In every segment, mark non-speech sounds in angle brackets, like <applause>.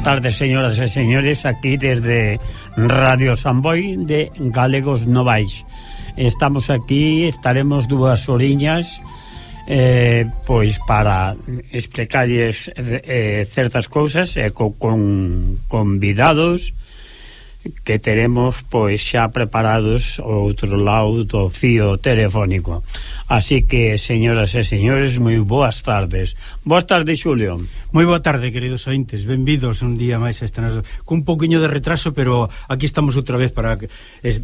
Boas tardes, señoras e señores, aquí desde Radio Samboy de Galegos Novais. Estamos aquí, estaremos dúas oriñas eh, pois para explicarles eh, certas cousas eh, co, con convidados que teremos pois xa preparados o outro lado do fío telefónico. Así que, señoras e señores, moi boas tardes. Boas tardes, Xulio. Moi boa tarde, queridos ointes. Benvidos un día máis a esta nosa... Con un poquinho de retraso, pero aquí estamos outra vez para... Es,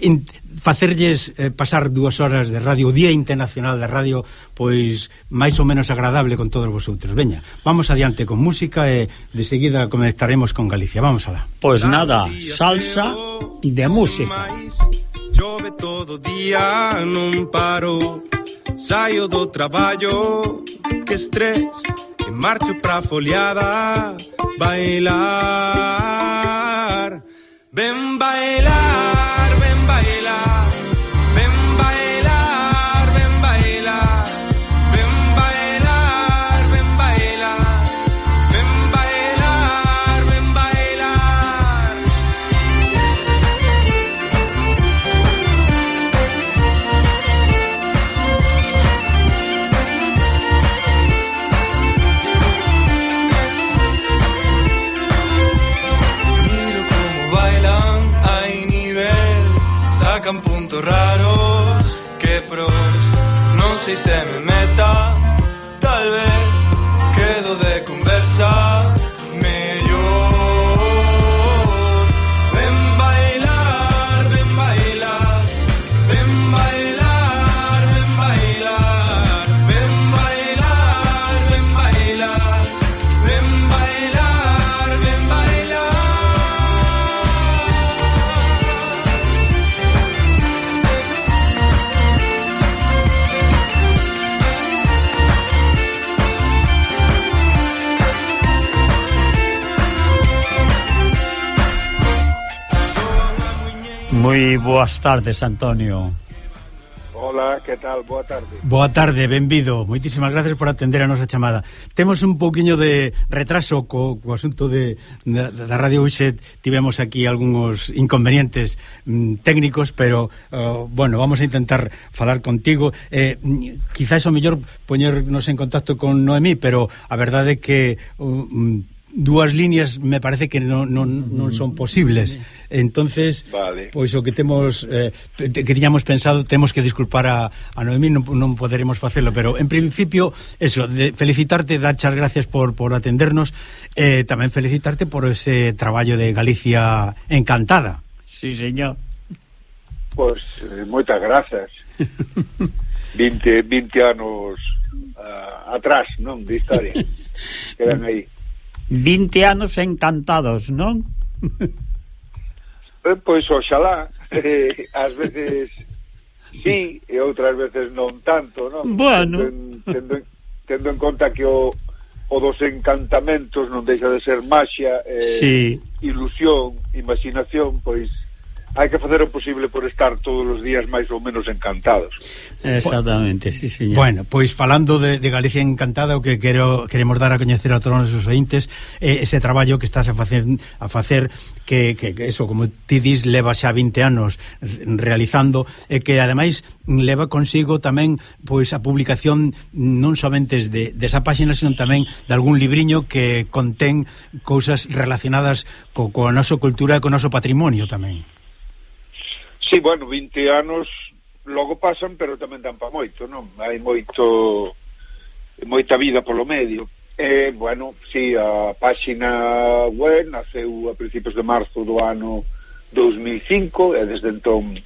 in, facerlles eh, pasar dúas horas de radio, o Día Internacional de Radio, pois máis ou menos agradable con todos vosotros. Veña, vamos adiante con música e de seguida conectaremos con Galicia. Vamos alá. Pois nada, salsa de música. Chove todo día, non paro Saio do traballo, que estrés E marcho pra foliada, bailar Ven bailar Sei se me meta Tal vez boas tardes, Antonio. Hola, que tal? Boa tarde. Boa tarde, benvido. Moitísimas gracias por atender a nosa chamada. Temos un pouquiño de retraso co, co asunto de, da, da Radio Uxet. Tivemos aquí algúns inconvenientes mm, técnicos, pero, uh, bueno, vamos a intentar falar contigo. Eh, quizás o mellor poñernos en contacto con Noemí, pero a verdade é que... Uh, mm, dúas líneas me parece que non, non, non son posibles. Entonces, vale. pois o que temos eh, que tiñamos pensado, temos que disculpar a, a Noemí, non, non poderemos facelo, pero en principio, eso, de felicitarte, dar as gracias por, por atendernos, eh, tamén felicitarte por ese traballo de Galicia encantada. Sí, señor. Pois, pues, eh, moitas grazas. <laughs> 20, 20 anos uh, atrás, non, de historia. <laughs> Quedan aí. 20 anos encantados, non? Eh, pois oxalá, eh, ás veces sí e outras veces non tanto, non? Bueno. Tendo, tendo, tendo en conta que o, o dos encantamentos non deixa de ser maxia, eh, sí. ilusión, imaginación, pois hai que facer o posible por estar todos os días máis ou menos encantados. Exactamente, sí, señor. Bueno, pois falando de, de Galicia encantada, o que quero queremos dar a coñecer a todos os seus ointes eh, ese traballo que estás a facer a facer que, que, que eso, como ti dis, leva xa 20 anos realizando e eh, que ademais leva consigo tamén pois a publicación non somente de, de esa páxina, senón tamén de algún libriño que contén cousas relacionadas co, coa nosa cultura e co noso patrimonio tamén. Sí, bueno, 20 anos logo pasan, pero tamén dan pa moito, non? Hai moito moita vida polo medio. E, bueno, si sí, a páxina web naceu a principios de marzo do ano 2005 e desde entón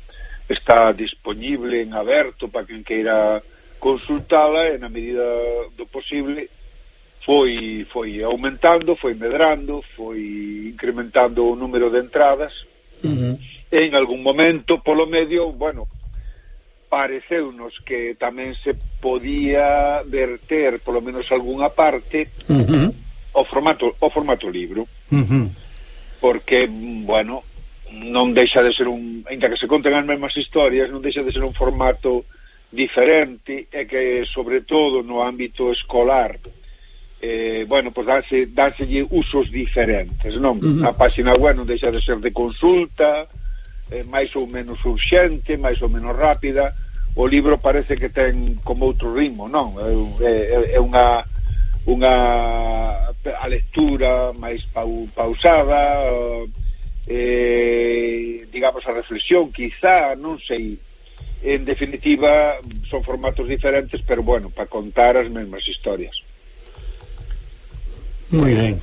está disponible en aberto para quen queira consultala e na medida do posible foi foi aumentando, foi medrando, foi incrementando o número de entradas. Uh -huh en algún momento polo medio, bueno, pareceunos que tamén se podía verter polo menos algunha parte uh -huh. o formato o formato libro. Uh -huh. Porque, bueno, non deixa de ser un, ainda que se conten as mesmas historias, non deixa de ser un formato diferente e que sobre todo no ámbito escolar eh, bueno, pois pues danse, danselle usos diferentes, non? Uh -huh. A página web non deixa de ser de consulta, eh, máis ou menos urxente, máis ou menos rápida. O libro parece que ten como outro ritmo, non? É, é, é unha unha a lectura máis pau, pausada, eh, eh, digamos a reflexión, quizá, non sei. En definitiva, son formatos diferentes, pero bueno, para contar as mesmas historias. Moi ben.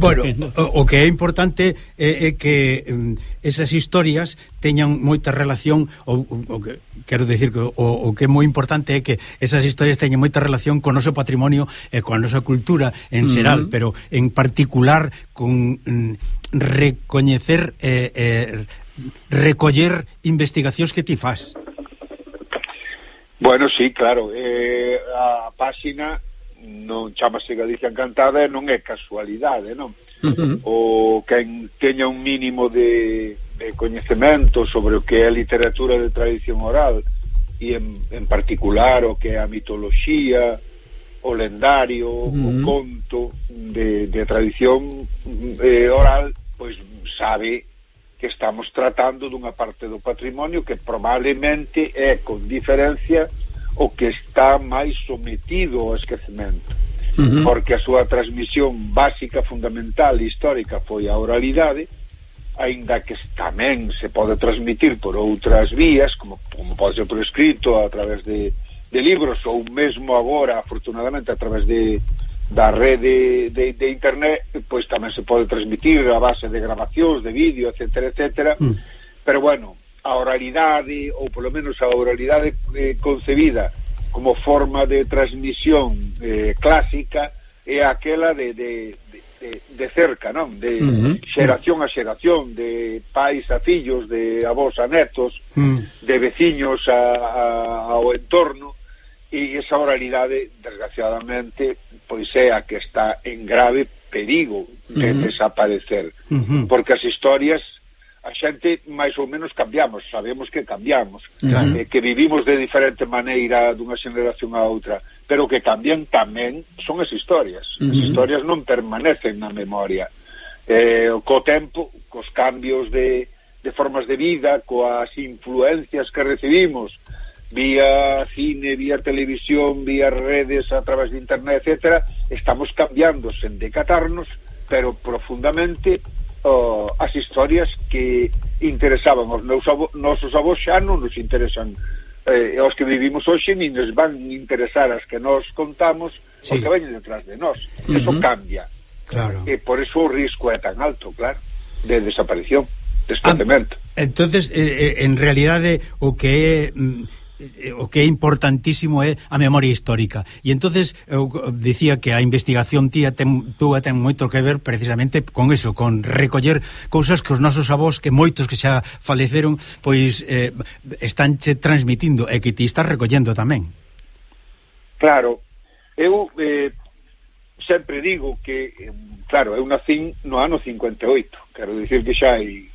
Bueno, o, o que é importante é, é que mm, esas historias teñan moita relación o, o que quero decir que o, o que é moi importante é que esas historias teñan moita relación con o noso patrimonio e a nosa cultura en xeral, uh -huh. pero en particular con mm, recoñecer eh, eh, recoller investigacións que ti faz. Bueno, sí, claro, eh, a páxina non chamase Galicia Encantada e non é casualidade, non? Uh -huh. O quen teña un mínimo de, de coñecemento sobre o que é a literatura de tradición oral e en, en particular o que é a mitoloxía, o lendario, uh -huh. o conto de, de tradición eh, oral, pois sabe que estamos tratando dunha parte do patrimonio que probablemente é con diferencia o que está máis sometido ao esquecemento uh -huh. porque a súa transmisión básica, fundamental e histórica foi a oralidade aínda que tamén se pode transmitir por outras vías como, como pode ser por escrito a través de, de libros ou mesmo agora afortunadamente a través de da rede de, de internet pois tamén se pode transmitir a base de grabacións, de vídeo, etcétera, etcétera mm. pero bueno, a oralidade ou polo menos a oralidade eh, concebida como forma de transmisión eh, clásica é aquela de, de, de, de cerca, non? De uh -huh. xeración a xeración, de pais a fillos, de avós a netos, uh -huh. de veciños a, a, ao entorno, e esa oralidade, desgraciadamente, pois é a que está en grave perigo de uh -huh. desaparecer, uh -huh. porque as historias a xente máis ou menos cambiamos, sabemos que cambiamos, uh -huh. eh, que vivimos de diferente maneira dunha xeneración a outra, pero que cambian tamén son as historias. Uh -huh. As historias non permanecen na memoria. Eh, co tempo, cos cambios de, de formas de vida, coas influencias que recibimos vía cine, vía televisión, vía redes, a través de internet, etcétera, estamos cambiando sen decatarnos, pero profundamente oh, as historias que interesaban os meus avó, nosos avós xa non nos interesan eh, os que vivimos hoxe nin nos van interesar as que nos contamos sí. os que veñen detrás de nós uh -huh. eso cambia claro. e por eso o risco é tan alto, claro de desaparición, de ah, entonces eh, eh, en realidade o que é mm, Eh, o que é importantísimo é a memoria histórica. E entonces eu dicía que a investigación tía ten, túa ten moito que ver precisamente con eso, con recoller cousas que os nosos avós, que moitos que xa faleceron, pois eh, estánche transmitindo e que ti estás recollendo tamén. Claro. Eu eh, sempre digo que, eh, claro, eu nacín no ano 58, quero dicir que xa hai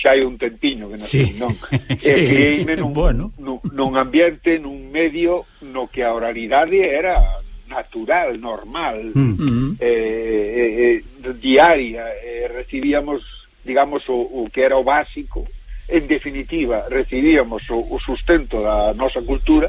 xa hai un tentiño que nací, sí. non? sí. <laughs> E criei-me nun, bueno. nun, nun ambiente, nun medio no que a oralidade era natural, normal, mm -hmm. eh, eh, eh, diaria, eh, recibíamos, digamos, o, o que era o básico, en definitiva, recibíamos o, o sustento da nosa cultura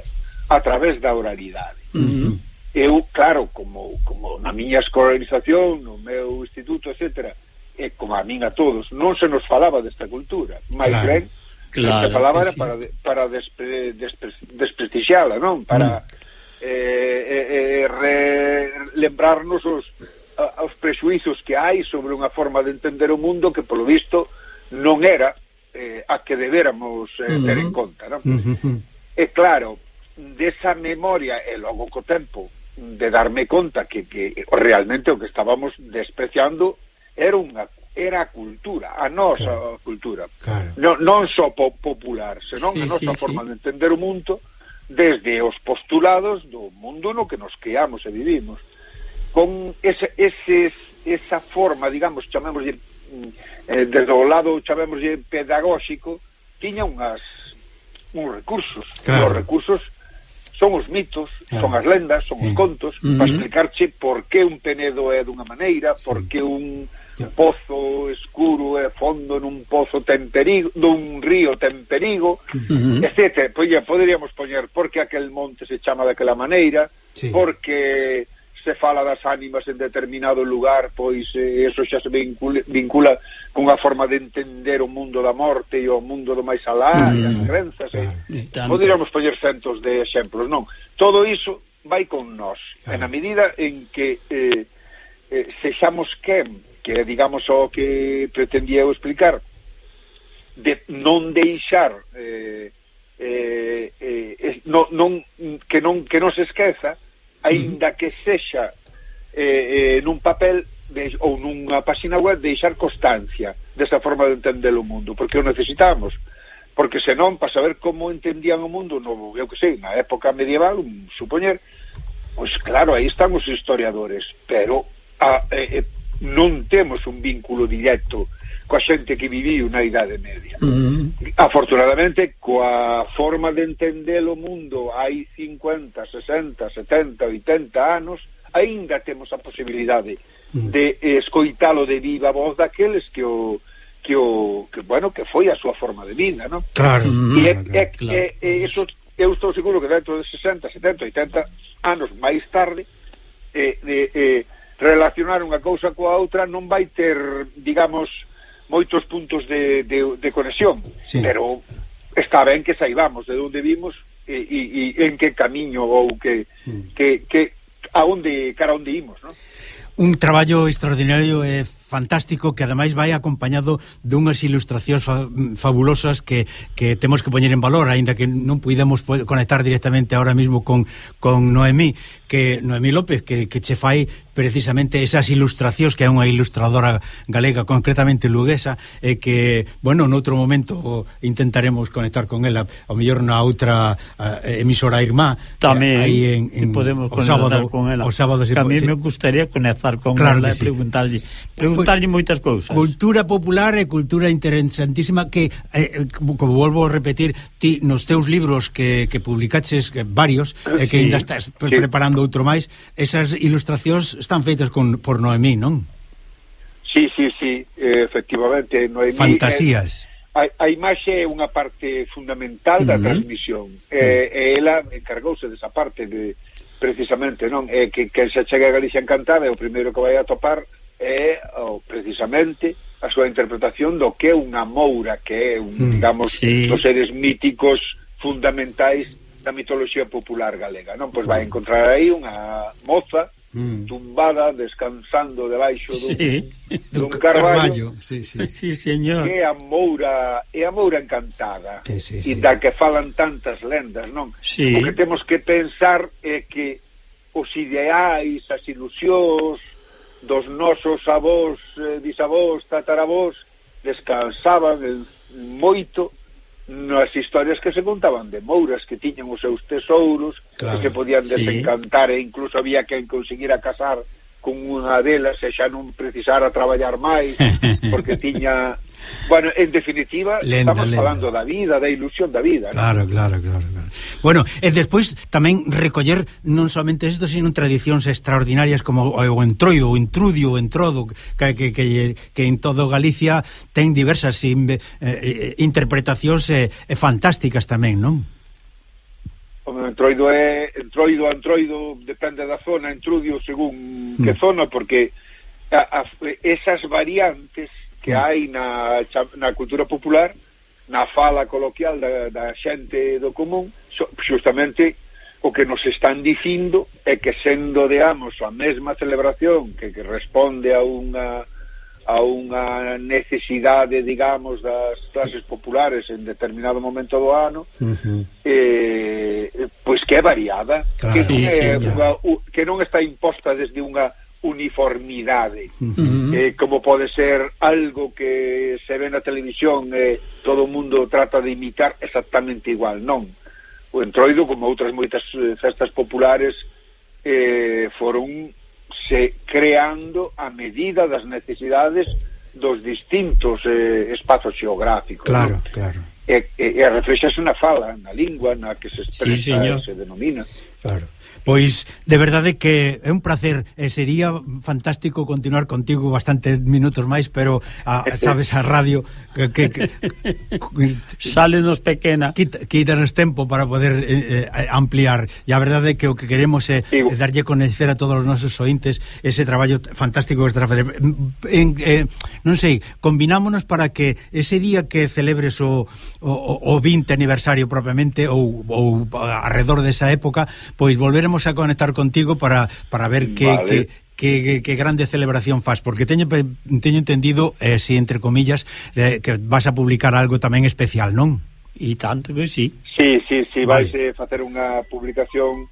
a través da oralidade. Mm -hmm. Eu, claro, como, como na miña escolarización, no meu instituto, etcétera, e como a min a todos, non se nos falaba desta cultura, máis claro, ben claro, esta palabra sí. para, para despre, despre, desprestixiala, non? Para mm. eh, eh, eh re, lembrarnos os, os prexuizos que hai sobre unha forma de entender o mundo que, polo visto, non era eh, a que deberamos eh, ter en mm-hmm. conta, non? Mm -hmm. E claro, desa memoria e logo co tempo de darme conta que, que realmente o que estábamos despreciando era unha era a cultura, a nosa claro. cultura. Claro. Non, non só po popular, senón sí, a nosa sí, forma sí. de entender o mundo desde os postulados do mundo no que nos criamos e vivimos. Con ese, ese, esa forma, digamos, chamémoslle mm, eh, desde o lado chamémoslle pedagóxico, tiña unhas uns recursos. Claro. Os recursos son os mitos, claro. son as lendas, son os contos, mm. para explicarche por que un penedo é dunha maneira, sí. por que un pozo escuro e fondo nun pozo ten perigo, dun río ten perigo, uh etc. Pois ya poderíamos poñer porque aquel monte se chama daquela maneira, sí. porque se fala das ánimas en determinado lugar, pois eh, eso xa se vincula, vincula cunha forma de entender o mundo da morte e o mundo do máis alá, mm, e as crenzas. Claro, e, poderíamos poñer centos de exemplos, non? Todo iso vai con nós, claro. en a medida en que eh, eh, sexamos quen que digamos o que pretendía eu explicar de non deixar eh, eh, eh, non, non, que, non, que non se esqueza aínda que sexa eh, eh, nun papel de, ou nunha páxina web deixar constancia desa forma de entender o mundo porque o necesitamos. Porque senón para saber como entendían o mundo no, eu que sei, na época medieval supoñer, pois claro, aí están os historiadores pero a, eh, eh non temos un vínculo directo coa xente que viviu na Idade Media. Mm. Afortunadamente, coa forma de entender o mundo hai 50, 60, 70, 80 anos, aínda temos a posibilidade mm. de escoitalo de viva voz daqueles que o que o que bueno, que foi a súa forma de vida, ¿no? Claro. E, é, mm-hmm. claro, é, claro. É, é, eso eu estou seguro que dentro de 60, 70, 80 anos máis tarde eh, eh, eh, relacionar unha cousa coa outra non vai ter, digamos, moitos puntos de, de, de conexión, sí. pero está ben que saibamos de onde vimos e, e, e en que camiño ou que, mm. que, que a onde, cara onde imos, non? Un traballo extraordinario e eh fantástico que ademais vai acompañado dunhas ilustracións fa fabulosas que, que temos que poñer en valor aínda que non puidemos conectar directamente ahora mismo con, con Noemí que Noemí López que, que che fai precisamente esas ilustracións que é unha ilustradora galega concretamente luguesa e que, bueno, noutro momento intentaremos conectar con ela ao mellor na outra emisora irmá tamén eh, aí en, en, podemos o sábado, con ela o sábado se, que a mí se... me gustaría conectar con claro ela e sí. preguntarlle, preguntarlle contarlle moitas cousas. Cultura popular e cultura interesantísima que, eh, como, como volvo a repetir, ti nos teus libros que, que publicaches varios, e eh, que sí, ainda estás pre sí. preparando outro máis, esas ilustracións están feitas con, por Noemí, non? Sí, sí, sí, efectivamente. Noemí, Fantasías. Eh, a, a imaxe é unha parte fundamental da uh -huh. transmisión e, e ela encargouse desa parte de precisamente, non? É que, que se chega a Galicia encantada é o primeiro que vai a topar é precisamente a súa interpretación do que é unha moura, que é un, mm, digamos, sí. dos seres míticos fundamentais da mitoloxía popular galega, non? Pois vai mm. encontrar aí unha moza mm. tumbada, descansando debaixo dun, sí, dun <laughs> carballo. carballo. Sí, sí. <laughs> sí, señor. Que a moura, é a moura encantada. Sí, sí, sí. E da que falan tantas lendas, non? Sí. O que temos que pensar é que os ideais, as ilusións, dos nosos avós, eh, bisavós, tataravós descansaban en moito nas historias que se contaban de mouras que tiñan os seus tesouros claro, que se podían desencantar sí. e incluso había quen conseguira casar con unha delas e xa non precisara traballar máis <laughs> porque tiña Bueno, en definitiva, lenda, estamos lenda. falando da vida, da ilusión da vida. Claro, ¿no? claro, claro, claro. Bueno, eh, e despois tamén recoller non somente isto, sino tradicións extraordinarias como eh, o entroido, o intrudio, o entrodo, que, que, que, que en todo Galicia ten diversas in, eh, eh, interpretacións eh, fantásticas tamén, non? O entroido é entroido, antroido, depende da zona, entrudio según mm. que zona, porque a, a, esas variantes que hai na, na cultura popular na fala coloquial da, da xente do común so, justamente o que nos están dicindo é que sendo, digamos, a mesma celebración que, que responde a unha a unha necesidade, digamos, das clases populares en determinado momento do ano, uh eh, -huh. eh, pois que é variada, claro. que, non é, sí, sí, unha, que non está imposta desde unha uniformidade uh -huh. eh, como pode ser algo que se ve na televisión e eh, todo o mundo trata de imitar exactamente igual, non o entroido como outras moitas eh, festas populares eh, foron se creando a medida das necesidades dos distintos eh, espazos xeográficos claro, non? claro e, e, e reflexase na fala, na lingua na que se expresa sí, señor. se denomina claro Pois, de verdade que é un placer e sería fantástico continuar contigo bastantes minutos máis, pero a, sabes a radio que, que, que, sálenos pequena. Quita, quítanos tempo para poder eh, eh ampliar. E a verdade é que o que queremos é, é darlle coñecer a todos os nosos ointes ese traballo fantástico que está a facer. En, eh, non sei, combinámonos para que ese día que celebres o, o, o 20 aniversario propiamente ou, ou alrededor desa época, pois volveremos volveremos a conectar contigo para, para ver que, vale. que, que, que, que, grande celebración faz, porque teño, teño entendido, eh, si entre comillas, eh, que vas a publicar algo tamén especial, non? E tanto que sí. Sí, sí, sí, vale. vais eh, facer unha publicación,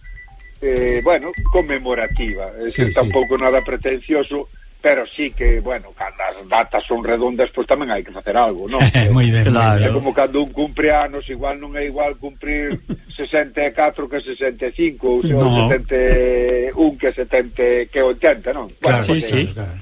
eh, bueno, conmemorativa, é sí, sí. tampouco nada pretencioso, pero sí que, bueno, cando as datas son redondas, pois tamén hai que facer algo, non? <laughs> Eh, moi ben, claro. É como cando un cumpre anos, igual non é igual cumprir <laughs> 64 que 65, ou se no. 71 que 70 que 80, non? Claro, bueno, sí, sí. Claro.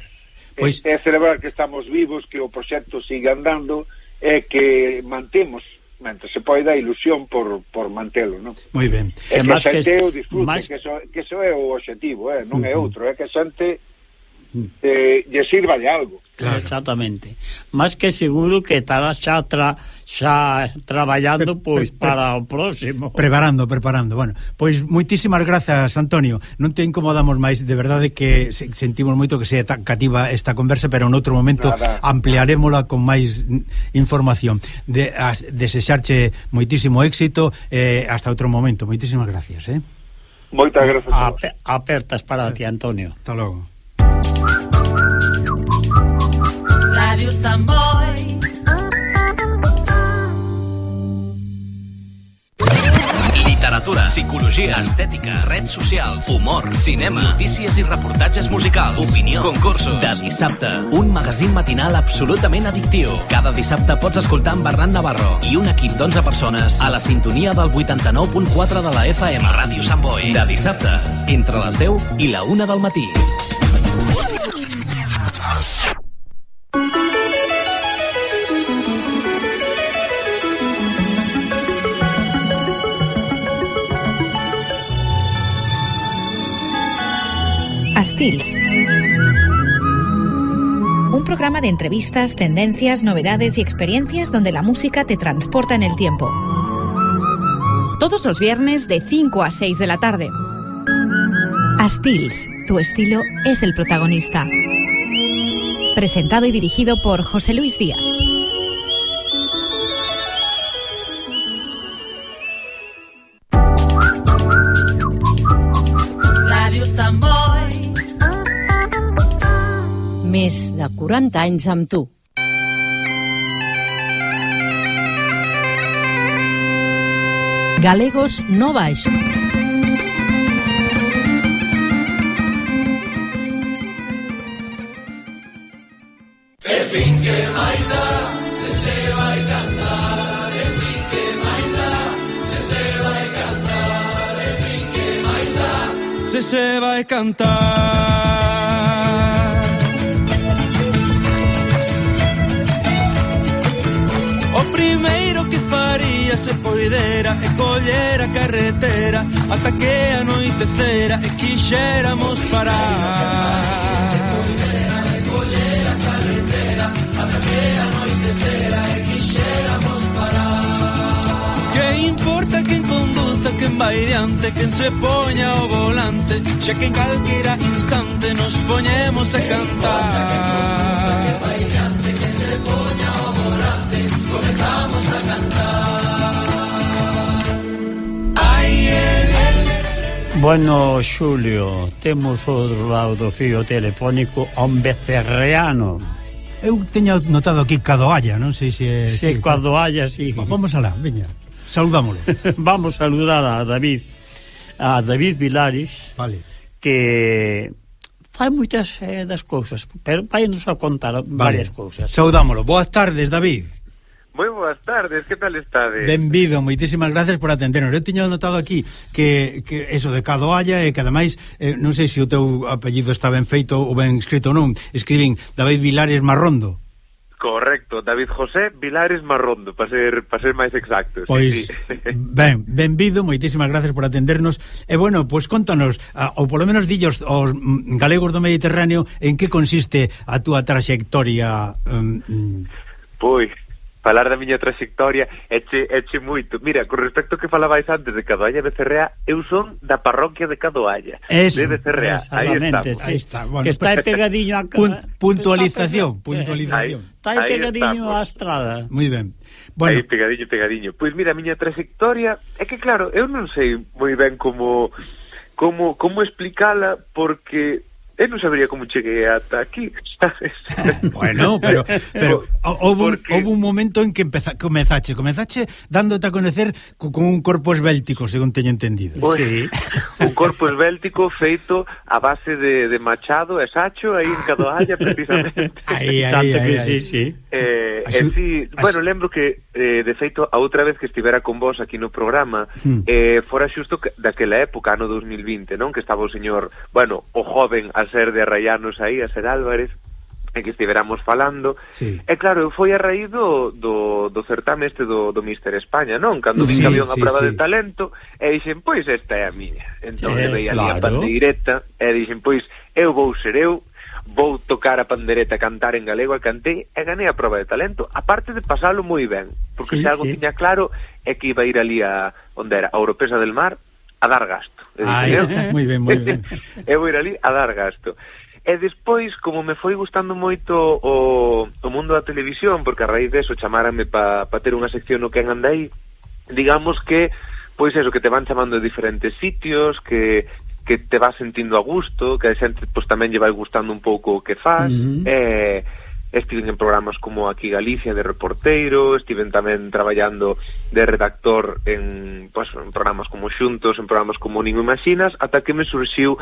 Pois... É, é celebrar que estamos vivos, que o proxecto siga andando, e que mantemos mentre se pode dar ilusión por, por mantelo, non? Moi ben. É que a xente o disfrute, máis... que, so, que so é o objetivo, eh? non é outro, é que a xente eh, lle sirva de algo. Claro. Exactamente. Más que seguro que estará xa, tra, xa traballando pois pre, para o próximo. Preparando, preparando. Bueno, pois moitísimas grazas, Antonio. Non te incomodamos máis, de verdade que sentimos moito que sea tan cativa esta conversa, pero en outro momento Nada. ampliarémola con máis información. De, as, desexarche moitísimo éxito eh, hasta outro momento. Moitísimas gracias, eh? Moitas grazas. Ape, apertas para ti, eh. Antonio. Hasta logo. Literatura, psicologia, estètica, redes socials, humor, cinema, notícies i reportatges musicals, opinió, concursos. De dissabte, un magazín matinal absolutament addictiu. Cada dissabte pots escoltar en Bernat Navarro i un equip d'11 persones a la sintonia del 89.4 de la FM. Ràdio Sant Boi. De dissabte, entre les 10 i la 1 del matí. Un programa de entrevistas, tendencias, novedades y experiencias donde la música te transporta en el tiempo. Todos los viernes de 5 a 6 de la tarde. Astils, tu estilo es el protagonista. Presentado y dirigido por José Luis Díaz. 40 anys amb tu. Galegos no baix. Per fin que máis dá, se se vai cantar. Se se vai cantar. Se se vai cantar. se poidera e collera a carretera ata que anoitecera e quixéramos parar. Se poidera a carretera ata que e quixéramos parar. Que importa quen conduza, quen vai diante, quen se poña ao volante, xa que en calquera instante nos poñemos a cantar. Que conduza, que vai diante, quen se poña ao volante, comezamos a cantar. Bueno, Xulio, temos o outro lado do fío telefónico a un becerreano. Eu teño notado aquí Cadoalla, non sei se... É, se sí, Cadoalla, sí. Pues vamos alá, veña, saludámolo. <laughs> vamos a saludar a David, a David Vilaris, vale. que fai moitas eh, das cousas, pero vai nos a contar vale. varias cousas. Saudámolo. Boas tardes, David. Moi boas tardes, que tal estades? Benvido, moitísimas gracias por atendernos. Eu tiño notado aquí que, que eso de Cadoalla e que ademais, eh, non sei se o teu apellido está ben feito ou ben escrito ou non, escribín David Vilares Marrondo. Correcto, David José Vilares Marrondo, para ser, para ser máis exactos. Pois, sí. <laughs> ben, benvido, moitísimas gracias por atendernos. E bueno, pois contanos, a, ou polo menos dillos aos mm, galegos do Mediterráneo, en que consiste a túa traxectoria... Um, pois, falar da miña trayectoria eche, eche moito. Mira, con respecto ao que falabais antes de Cadoalla Becerrea, eu son da parroquia de Cadoalla, eso, de Becerrea. Aí estamos. Ahí está, bueno, que está pegadiño a... Pun, puntualización, puntualización. Está aí pegadiño á estrada. Moi ben. Bueno. Aí pegadiño, pegadiño. Pois mira, a miña trayectoria é que claro, eu non sei moi ben como como como explicala porque eu non sabría como cheguei ata aquí tardes. <laughs> bueno, pero, pero houve, Porque... houve un momento en que empeza, comenzache, comenzache dándote a conocer co, con un corpo esbéltico, según teño entendido. Bueno, sí. <laughs> un corpo esbéltico feito a base de, de machado e sacho aí en Cadoalla, <laughs> precisamente. aí, aí, Tanto aí, que aí, sí, sí. Eh, Axu... eh, sí as... Bueno, lembro que, eh, de feito, a outra vez que estivera con vos aquí no programa, hmm. eh, fora xusto daquela época, ano 2020, non? Que estaba o señor, bueno, o joven a ser de Arraianos aí, a ser Álvarez, en que estiveramos falando. Sí. E claro, foi a raíz do, do, do certame este do, do Mister España, non? Cando vin que había unha sí, prova sí. de talento, e dixen, pois esta é a miña. Entón, eh, veía claro. a pandeireta, e dixen, pois, eu vou ser eu, vou tocar a pandereta, cantar en galego e cantei e ganei a prova de talento, aparte de pasalo moi ben, porque sí, se algo sí. tiña claro é que iba a ir ali a onde era, a Europesa del Mar, a dar gasto. Ah, está, moi ben, moi ben. <laughs> eu vou ir ali a dar gasto. E despois, como me foi gustando moito o, o mundo da televisión, porque a raíz deso chamárame para pa ter unha sección no que andai, digamos que, pois eso, que te van chamando de diferentes sitios, que, que te vas sentindo a gusto, que a xente pois, tamén lle vai gustando un pouco o que faz, uh e... eh, Estiven en programas como Aquí Galicia de reporteiro, estiven tamén traballando de redactor en, pues, en programas como Xuntos, en programas como Nin Imaginas, ata que me surxiu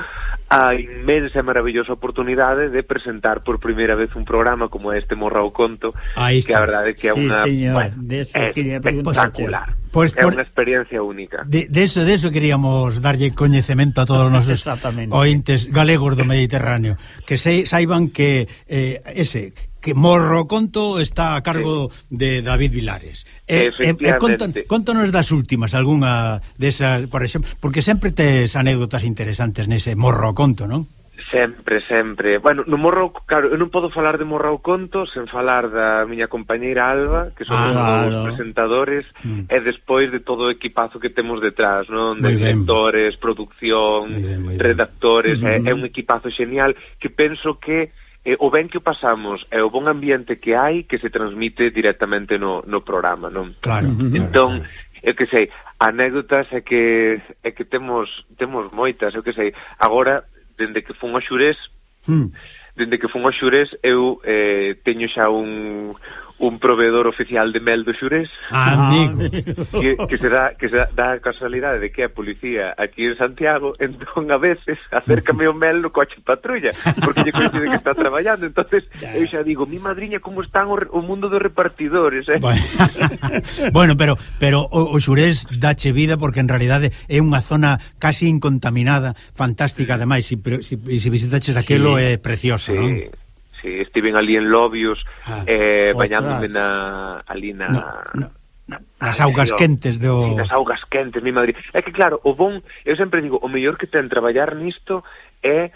a inmensa e maravillosa oportunidade de presentar por primeira vez un programa como este Morra o Conto, que a verdade é que é sí, unha bueno, espectacular. Pois pues, é por... unha experiencia única. De, de eso, de eso queríamos darlle coñecemento a todos os nosos <laughs> ointes galegos do Mediterráneo, que se, saiban que eh, ese que Morro Conto está a cargo sí. de David Vilares. E, e, e contan, contanos das últimas, algunha desas, por exemplo, porque sempre tes anécdotas interesantes nese Morro Conto, non? Sempre, sempre. Bueno, no Morro, claro, eu non podo falar de Morro ao Conto sen falar da miña compañeira Alba, que son ah, claro. os presentadores, mm. e despois de todo o equipazo que temos detrás, non? De directores, producción, muy bien, muy redactores, é, un equipazo genial que penso que eh, o ben que pasamos e o bon ambiente que hai que se transmite directamente no, no programa, non? Claro. Entón, claro, claro eu que sei, anécdotas é que é que temos temos moitas, eu que sei. Agora dende que fun a Xurés, hmm. dende que fun a Xurés, eu eh, teño xa un un proveedor oficial de mel do Xurés Amigo. que, que se dá que se dá, dá a casualidade de que a policía aquí en Santiago <laughs> entón a veces acércame o mel no coche patrulla porque lle coincide que está traballando entonces ya. eu xa digo mi madriña como están o, o mundo dos repartidores eh? bueno. <laughs> bueno pero pero o, o Xurés dache vida porque en realidade é unha zona casi incontaminada fantástica ademais se si, si, si visitaches aquilo sí. é precioso sí. non? Sí, estiven ali en Lobios ah, eh, ostras. bañándome na, ali na... No, no. Nas augas quentes do... Nas augas quentes, mi Madrid. É que claro, o bon, eu sempre digo, o mellor que ten traballar nisto é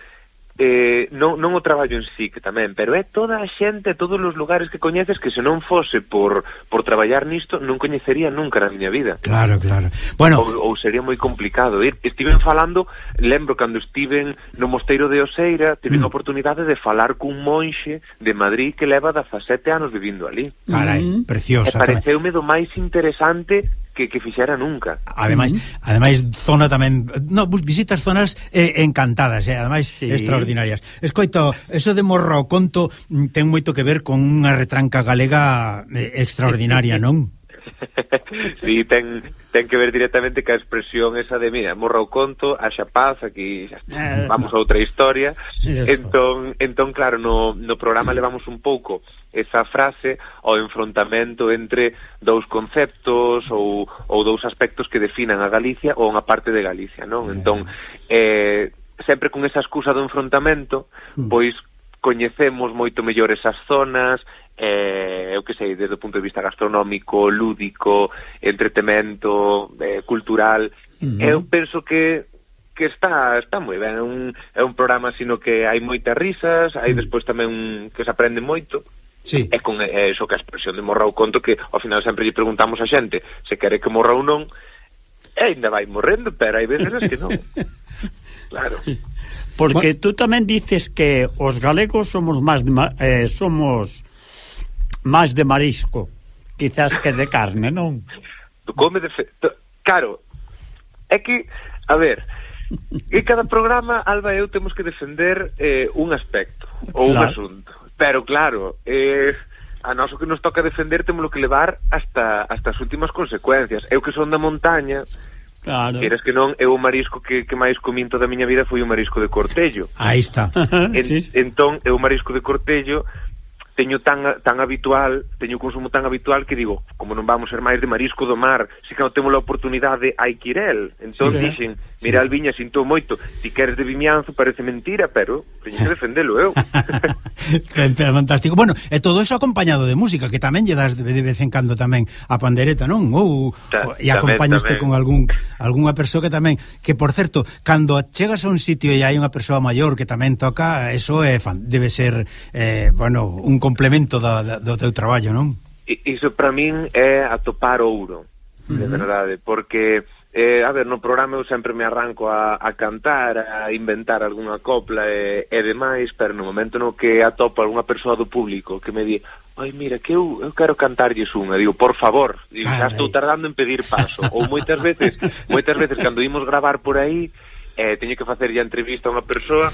eh, non, non o traballo en sí que tamén, pero é toda a xente, todos os lugares que coñeces que se non fose por, por traballar nisto non coñecería nunca na miña vida. Claro, claro. Bueno, ou, ou sería moi complicado ir. Estiven falando, lembro cando estiven no mosteiro de Oseira, tive mm. a oportunidade de falar cun monxe de Madrid que leva 17 anos vivindo ali. Carai, mm. preciosa. E pareceume do máis interesante que, que fixera nunca. Ademais, mm -hmm. ademais zona tamén, no, visitas zonas eh, encantadas, eh, ademais sí. extraordinarias. Escoito, eso de Morro Conto mm, ten moito que ver con unha retranca galega eh, extraordinaria, non? <laughs> <laughs> sí, ten, ten que ver directamente ca expresión esa de, mira, morra o conto, haxa paz, aquí xa, ah, vamos a outra historia. Entón, entón claro, no, no programa levamos un pouco esa frase ao enfrontamento entre dous conceptos ou, ou dous aspectos que definan a Galicia ou unha parte de Galicia, non? Entón, eh, sempre con esa excusa do enfrontamento, hmm. pois coñecemos moito mellor esas zonas, eh, eu que sei, desde o punto de vista gastronómico, lúdico, entretemento, eh, cultural. Uh -huh. Eu penso que que está está moi ben, é un, é un programa sino que hai moitas risas, hai uh -huh. despois tamén un, que se aprende moito. Sí. É con é, iso que a expresión de Morrau conto que ao final sempre lle preguntamos a xente se quere que Morrau non e ainda vai morrendo, pero hai veces as que non. <laughs> claro. Porque tú tamén dices que os galegos somos máis eh, somos máis de marisco, quizás que de carne, non? Come de... Fe... Claro, é que, a ver, en cada programa Alba e eu temos que defender eh, un aspecto ou claro. un asunto. Pero claro, eh, a nós o que nos toca defender temos que levar hasta, hasta as últimas consecuencias. Eu que son da montaña, Claro. Queres que non, eu o marisco que, que máis cominto da miña vida foi o marisco de cortello. Aí está. <laughs> En, sí, sí. Entón, eu o marisco de cortello teño tan, tan habitual, teño consumo tan habitual que digo, como non vamos ser máis de marisco do mar, se si que non temos a oportunidade, hai que ir el. Entón, sí, dixen, eh? Mira, Alviña sintou moito. Ti queres de Vimianzo, parece mentira, pero teño que defendelo eu. <laughs> Fantástico. Bueno, e todo iso acompañado de música, que tamén lle das de vez en cando tamén a pandereta, non? Ou, Ta, e acompañaste con algún algunha persoa que tamén, que por certo, cando chegas a un sitio e hai unha persoa maior que tamén toca, eso é fan, debe ser, eh, bueno, un complemento da, da, do teu traballo, non? Iso para min é atopar ouro, de uh -huh. verdade, porque Eh, a ver, no programa eu sempre me arranco a, a cantar, a inventar algunha copla e, e demais, pero no momento no que atopo algunha persoa do público que me di, ai mira, que eu, eu quero cantarlles unha, digo, por favor, digo, xa estou tardando en pedir paso, ou moitas veces, moitas veces cando imos gravar por aí, eh, teño que facer ya entrevista a unha persoa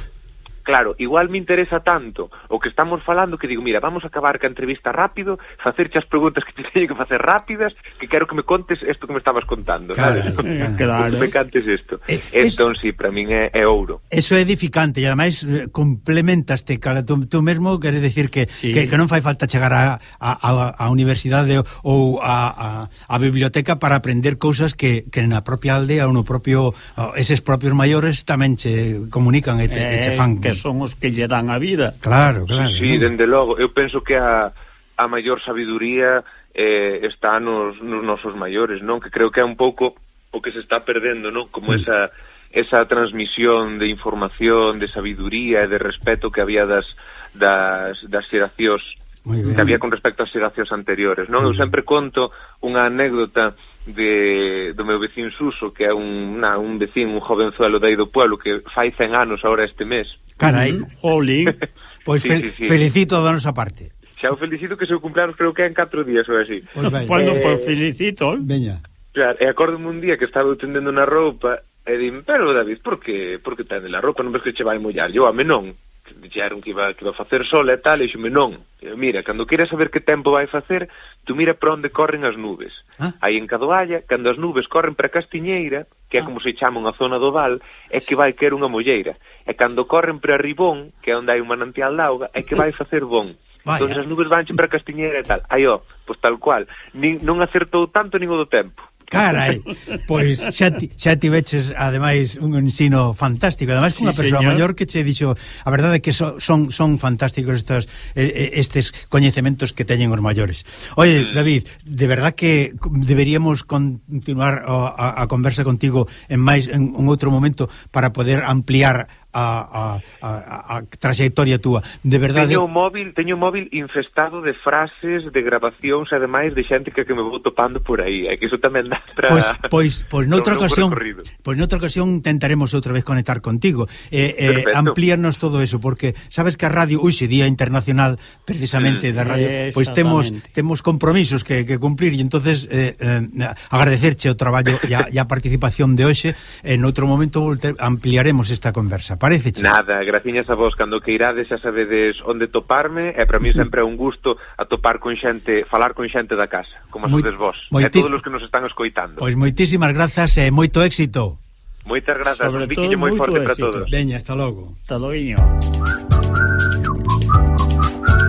Claro, igual me interesa tanto o que estamos falando que digo, mira, vamos a acabar ca entrevista rápido, facerche as preguntas que <laughs> te teño que facer rápidas, que quero que me contes isto que me estabas contando, claro, sabes? Claro. <laughs> Que me cantes isto. Eh, entón, si, sí, para min é, é ouro. Eso é edificante e ademais eh, complementaste, cara, tú, tú mesmo queres decir que, sí. que que non fai falta chegar a a, a, a universidade ou a, a, a biblioteca para aprender cousas que, que na propia aldea ou no propio eses propios maiores tamén che comunican e te, e che fan. Que son os que lle dan a vida. Claro, claro. Sí, ¿no? dende logo, eu penso que a a maior sabiduría eh, está nos, nos nosos maiores, non? Que creo que é un pouco o que se está perdendo, non? Como esa esa transmisión de información, de sabiduría e de respeto que había das das das xeracións que había con respecto ás xeracións anteriores, non? Eu sempre conto unha anécdota de, do meu vecín Suso, que é un, na, un vecín, un jovenzuelo dai do pueblo que fai 100 anos agora este mes. Carai, jolín. <laughs> Pois sí, fel, sí, sí. felicito da nosa parte. Xa o felicito que seu cumpleanos creo que é en 4 días ou así. Pois pues pues, eh... por felicito. Veña. Claro, e acordo un día que estaba eu tendendo na roupa e din, pero David, por que, por que tende a roupa? Non ves que che vai mollar? Eu a menón dixeron que iba, que iba a facer sol e tal, e xome non, mira, cando queres saber que tempo vai facer, tú mira para onde corren as nubes. Ah? Aí en Cadoalla, cando as nubes corren para Castiñeira, que é ah. como se chama unha zona do val, é que vai quer unha molleira. E cando corren para Ribón, que é onde hai un manantial de auga, é que vai facer bon. Vaya. Entón as nubes vanche para Castiñeira e tal. Aí, ó, pois tal cual. Nin, non acertou tanto nin o do tempo. Carai, pois xa ti, xa tiveches ademais un ensino fantástico, ademais sí, unha persoa señor. maior que che dixo, a verdade é que so, son son fantásticos estos estes coñecementos que teñen os maiores. Oye, David, de verdad que deberíamos continuar a, a, a conversa contigo en máis en un outro momento para poder ampliar a, a, a, a trayectoria túa. De verdade... Teño un móvil, teño un móvil infestado de frases, de grabacións, ademais de xente que, que me vou topando por aí. É que iso tamén dá para... Pois, pois, pois <laughs> noutra ocasión, recorrido. pois noutra ocasión tentaremos outra vez conectar contigo. Eh, eh, Perfecto. todo eso, porque sabes que a radio, uxe, Día Internacional precisamente mm. da radio, pois temos temos compromisos que, que cumplir e entonces eh, eh, agradecerche o traballo e a, e a participación de hoxe. En outro momento ampliaremos esta conversa parece che? Nada, graciñas a vos, cando que irades xa sabedes onde toparme, e para mí sempre é un gusto atopar con xente, falar con xente da casa, como Moi, sodes vos, moitis... e todos os que nos están escoitando. Pois moitísimas grazas e moito éxito. Moitas grazas, Sobre un biquiño moi forte para todos. Veña, hasta logo. Hasta logo.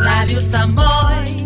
Radio Samboy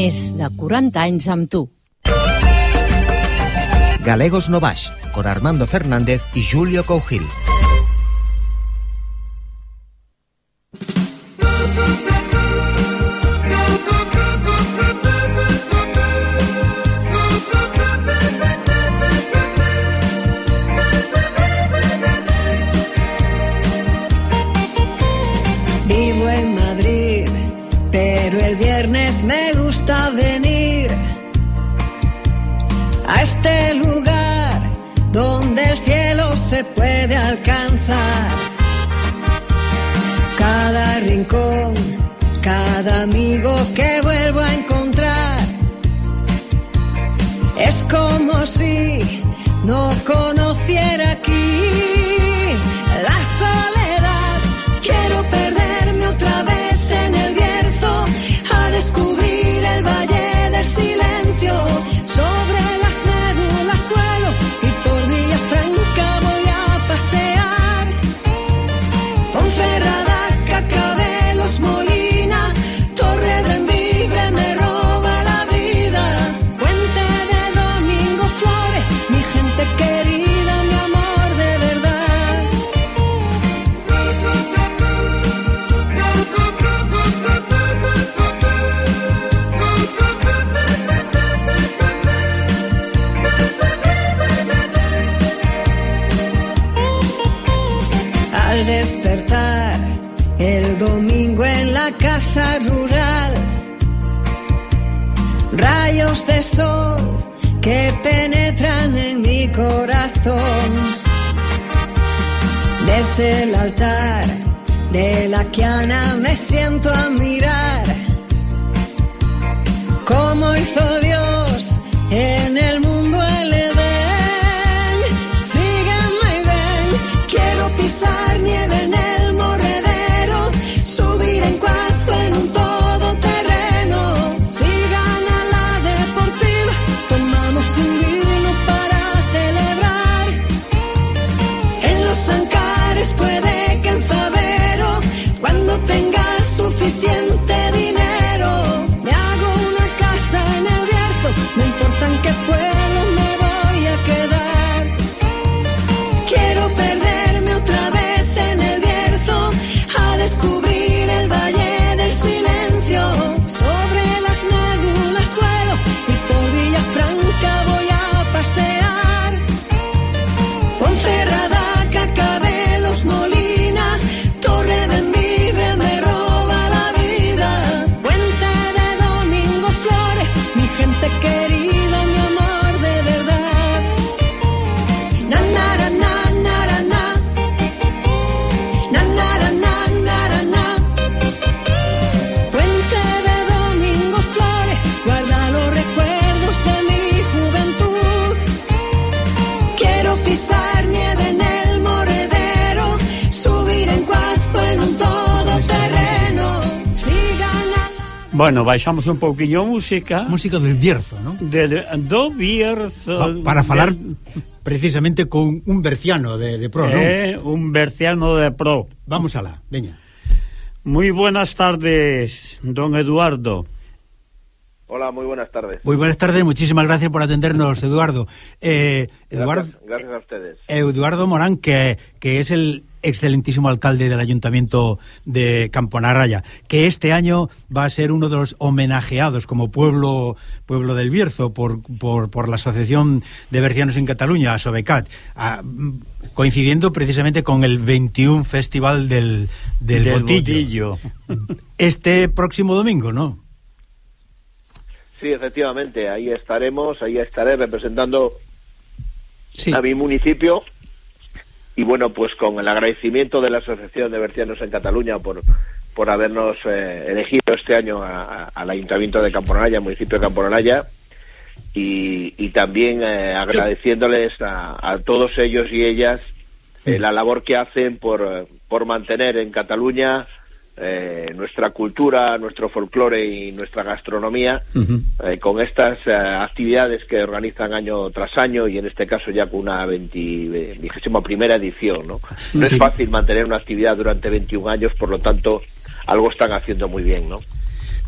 Més de 40 anys amb tu. Galegos Novax, con Armando Fernández i Julio Cougil. Puede alcanzar. Cada rincón, cada amigo que vuelvo a encontrar, es como si no conociera de sol que penetran en mi corazón. Desde el altar de la Quiana me siento a mirar cómo hizo Dios en el mundo Bueno, baixamos un pouquiño música. Música de Bierzo, non? Del de, do Bierzo. Pa, para falar de... precisamente con un berciano de, de pro, non? Eh, un berciano de pro. Vamos alá, veña. Muy buenas tardes, don Eduardo. Hola, muy buenas tardes. Muy buenas tardes, muchísimas gracias por atendernos, Eduardo. Eh, Eduardo gracias, gracias, a ustedes. Eh, Eduardo Morán, que, que es el excelentísimo alcalde del Ayuntamiento de Camponarraya, que este año va a ser uno de los homenajeados como pueblo pueblo del Bierzo por, por, por la Asociación de Bercianos en Cataluña, ASOBECAT, a, coincidiendo precisamente con el 21 Festival del, del, Del botillo. botillo. Este próximo domingo, ¿no? Sí, efectivamente, ahí estaremos, ahí estaré representando Sí. a mi municipio y bueno, pues con el agradecimiento de la Asociación de Bercianos en Cataluña por, por habernos eh, elegido este año a- a- al Ayuntamiento de Camponaraya, municipio de Camponaraya, y, y también eh, agradeciéndoles a, a todos ellos y ellas eh, la labor que hacen por, por mantener en Cataluña eh, nuestra cultura, nuestro folclore y nuestra gastronomía eh, con estas eh, actividades que organizan año tras año y en este caso ya con una 20 vigésima primera edición. ¿no? no Sí. es fácil mantener una actividad durante 21 años, por lo tanto, algo están haciendo muy bien. ¿no?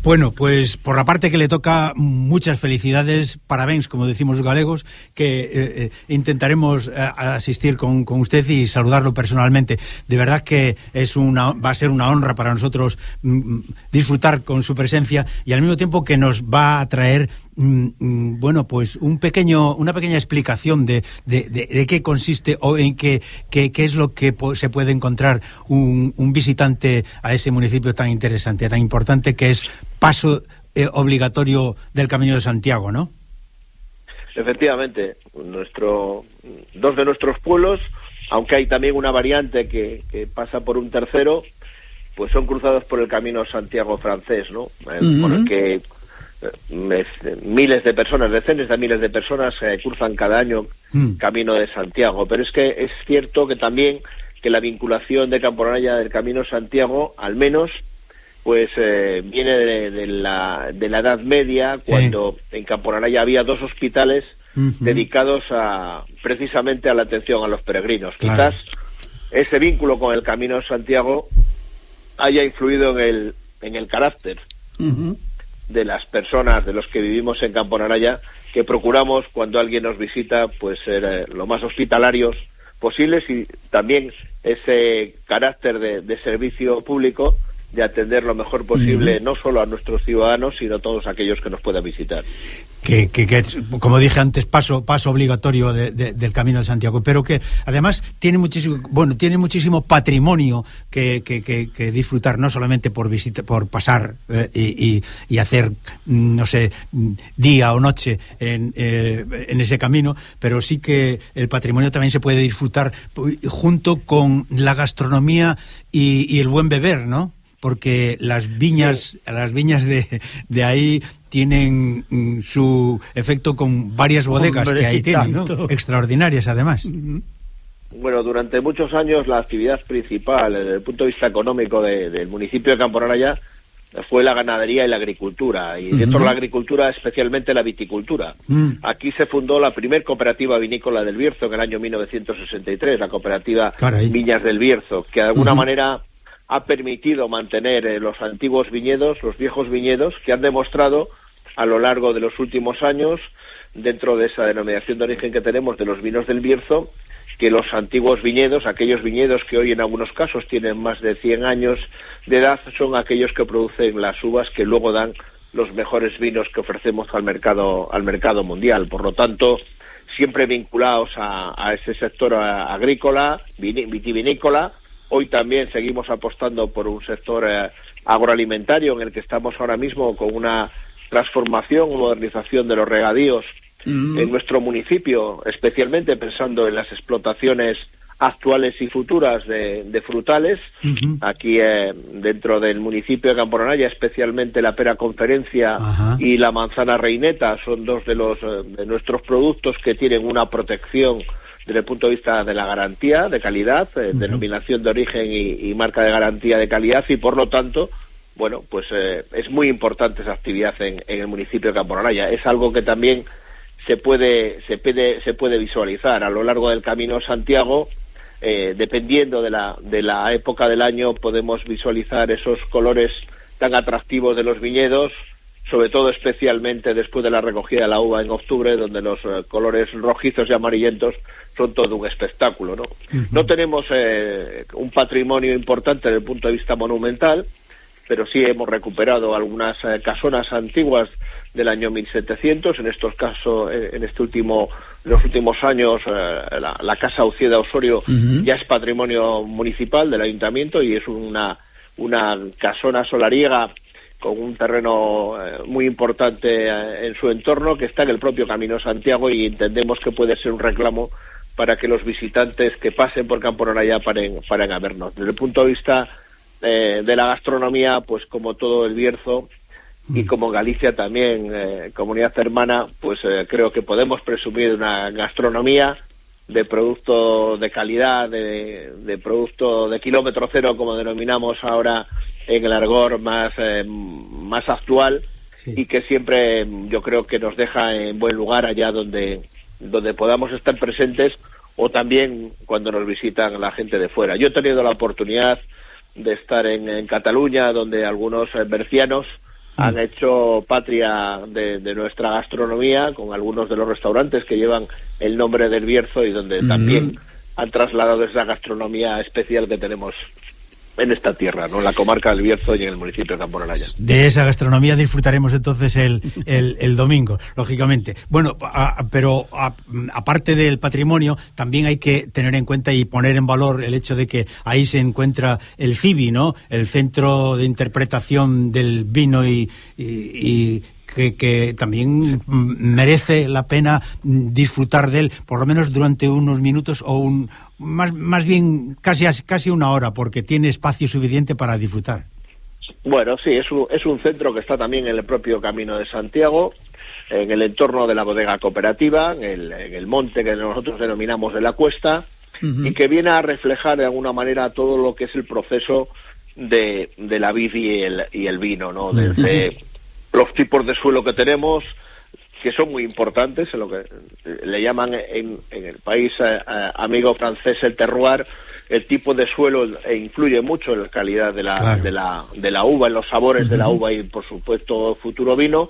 Bueno, pues por la parte que le toca, muchas felicidades, parabéns, como decimos los galegos, que eh, eh, intentaremos eh, asistir con, con, usted y saludarlo personalmente. De verdad que es una, va a ser una honra para nosotros mm, mm disfrutar con su presencia y al mismo tiempo que nos va a traer mm, mm, bueno, pues un pequeño, una pequeña explicación de, de, de- de qué consiste o en qué, qué, qué es lo que se puede encontrar un, un visitante a ese municipio tan interesante, tan importante que es paso eh, obligatorio del Camino de Santiago, ¿no? Efectivamente, nuestro, dos de nuestros pueblos, aunque hay también una variante que, que pasa por un tercero, pues son cruzados por el camino Santiago francés, ¿no? Eh. Por el que miles de personas, decenas de miles de personas eh, cruzan cada año Mm. camino de Santiago. Pero es que es cierto que también que la vinculación de Camponaraya del Camino Santiago, al menos, pues eh, viene de, de la, de la Edad Media, cuando en Camponaraya había dos hospitales dedicados a precisamente a la atención a los peregrinos. Claro. Quizás ese vínculo con el Camino Santiago haya influido en el, en el carácter. De las personas, de los que vivimos en Camponaraya, que procuramos cuando alguien nos visita, pues ser eh, lo más hospitalarios posibles y también ese carácter de servicio público de atender lo mejor posible no solo a nuestros ciudadanos, sino a todos aquellos que nos puedan visitar. que, que, que, como dije antes, paso paso obligatorio de- de- del Camino de Santiago, pero que además tiene muchísimo, bueno, tiene muchísimo patrimonio que, que, que, que disfrutar, no solamente por visita, por pasar eh, y, y, y hacer, mm, no sé, mm, día o noche en, eh, en ese camino, pero sí que el patrimonio también se puede disfrutar pu- junto con la gastronomía y, y el buen beber, ¿no? Porque las viñas las viñas de, de ahí tienen mm, su efecto con varias bodegas Hombre, que ahí tienen, ¿no? extraordinarias además. Bueno, durante muchos años la actividad principal desde el punto de vista económico de- del municipio de Camponaraya fue la ganadería y la agricultura, y dentro de la agricultura especialmente la viticultura. Mm. Aquí se fundó la primer cooperativa vinícola del Bierzo en el año 1963, la cooperativa Caray. Viñas del Bierzo, que de alguna manera ha permitido mantener eh, los antiguos viñedos, los viejos viñedos, que han demostrado a lo largo de los últimos años, dentro de esa denominación de origen que tenemos de los vinos del Bierzo, que los antiguos viñedos, aquellos viñedos que hoy en algunos casos tienen más de 100 años de edad, son aquellos que producen las uvas que luego dan los mejores vinos que ofrecemos al mercado al mercado mundial. Por lo tanto, siempre vinculados a, a ese sector agrícola, vitivinícola. Hoy también seguimos apostando por un sector eh, agroalimentario en el que estamos ahora mismo con una transformación o modernización de los regadíos en nuestro municipio, especialmente pensando en las explotaciones actuales y futuras de, de frutales. Aquí eh, dentro del municipio de Camporanaya, especialmente la pera conferencia Ajá. y la manzana reineta son dos de los eh, de nuestros productos que tienen una protección desde el punto de vista de la garantía de calidad, eh, denominación de origen y, y marca de garantía de calidad y por lo tanto bueno, pues eh, es muy importante esa actividad en, en el municipio de Camporanaya. Es algo que también se puede, se puede, se puede visualizar a lo largo del Camino Santiago. Eh, dependiendo de la, de la época del año, podemos visualizar esos colores tan atractivos de los viñedos, sobre todo especialmente después de la recogida de la uva en octubre, donde los eh, colores rojizos y amarillentos son todo un espectáculo. No, no tenemos eh, un patrimonio importante desde el punto de vista monumental, pero sí hemos recuperado algunas eh, casonas antiguas del año 1700. En estos casos, eh, en este último, en los últimos años, la, la casa Ucieda Osorio ya es patrimonio municipal del ayuntamiento y es una una casona solariega con un terreno eh, muy importante eh, en su entorno que está en el propio Camino Santiago y entendemos que puede ser un reclamo para que los visitantes que pasen por Camporanaya paren, paren a vernos. Desde el punto de vista eh, de la gastronomía, pues como todo el Bierzo y como Galicia también, eh, comunidad hermana, pues eh, creo que podemos presumir de una gastronomía de producto de calidad, de, de producto de kilómetro cero, como denominamos ahora en el argor más, eh, más actual, y que siempre mm, yo creo que nos deja en buen lugar allá donde, donde podamos estar presentes o también cuando nos visitan la gente de fuera. Yo he tenido la oportunidad de estar en, en Cataluña, donde algunos eh, bercianos han hecho patria de, de nuestra gastronomía con algunos de los restaurantes que llevan el nombre del Bierzo y donde Mm. también han trasladado esa gastronomía especial que tenemos en esta tierra, ¿no? En la comarca del Bierzo y en el municipio de Camporanaya. De esa gastronomía disfrutaremos entonces el, el, domingo, lógicamente. Bueno, a- pero aparte del patrimonio, también hay que tener en cuenta y poner en valor el hecho de que ahí se encuentra el CIBI, ¿no? El Centro de Interpretación del Vino y que, que también merece la pena disfrutar de él, por lo menos durante unos minutos o un más, más bien casi, casi una hora, porque tiene espacio suficiente para disfrutar. Bueno, sí, es un, es un centro que está también en el propio Camino de Santiago, en el entorno de la bodega cooperativa, en el, en el monte que nosotros denominamos de la cuesta, y que viene a reflejar de alguna manera todo lo que es el proceso de, de la vid y el, y el vino, ¿no? Desde los tipos de suelo que tenemos, que son muy importantes, en lo que eh, le llaman en, en el país eh, eh, amigo francés el terroir, el tipo de suelo influye mucho en la calidad de la, Claro. de la, de la uva, en los sabores de la uva y por supuesto futuro vino,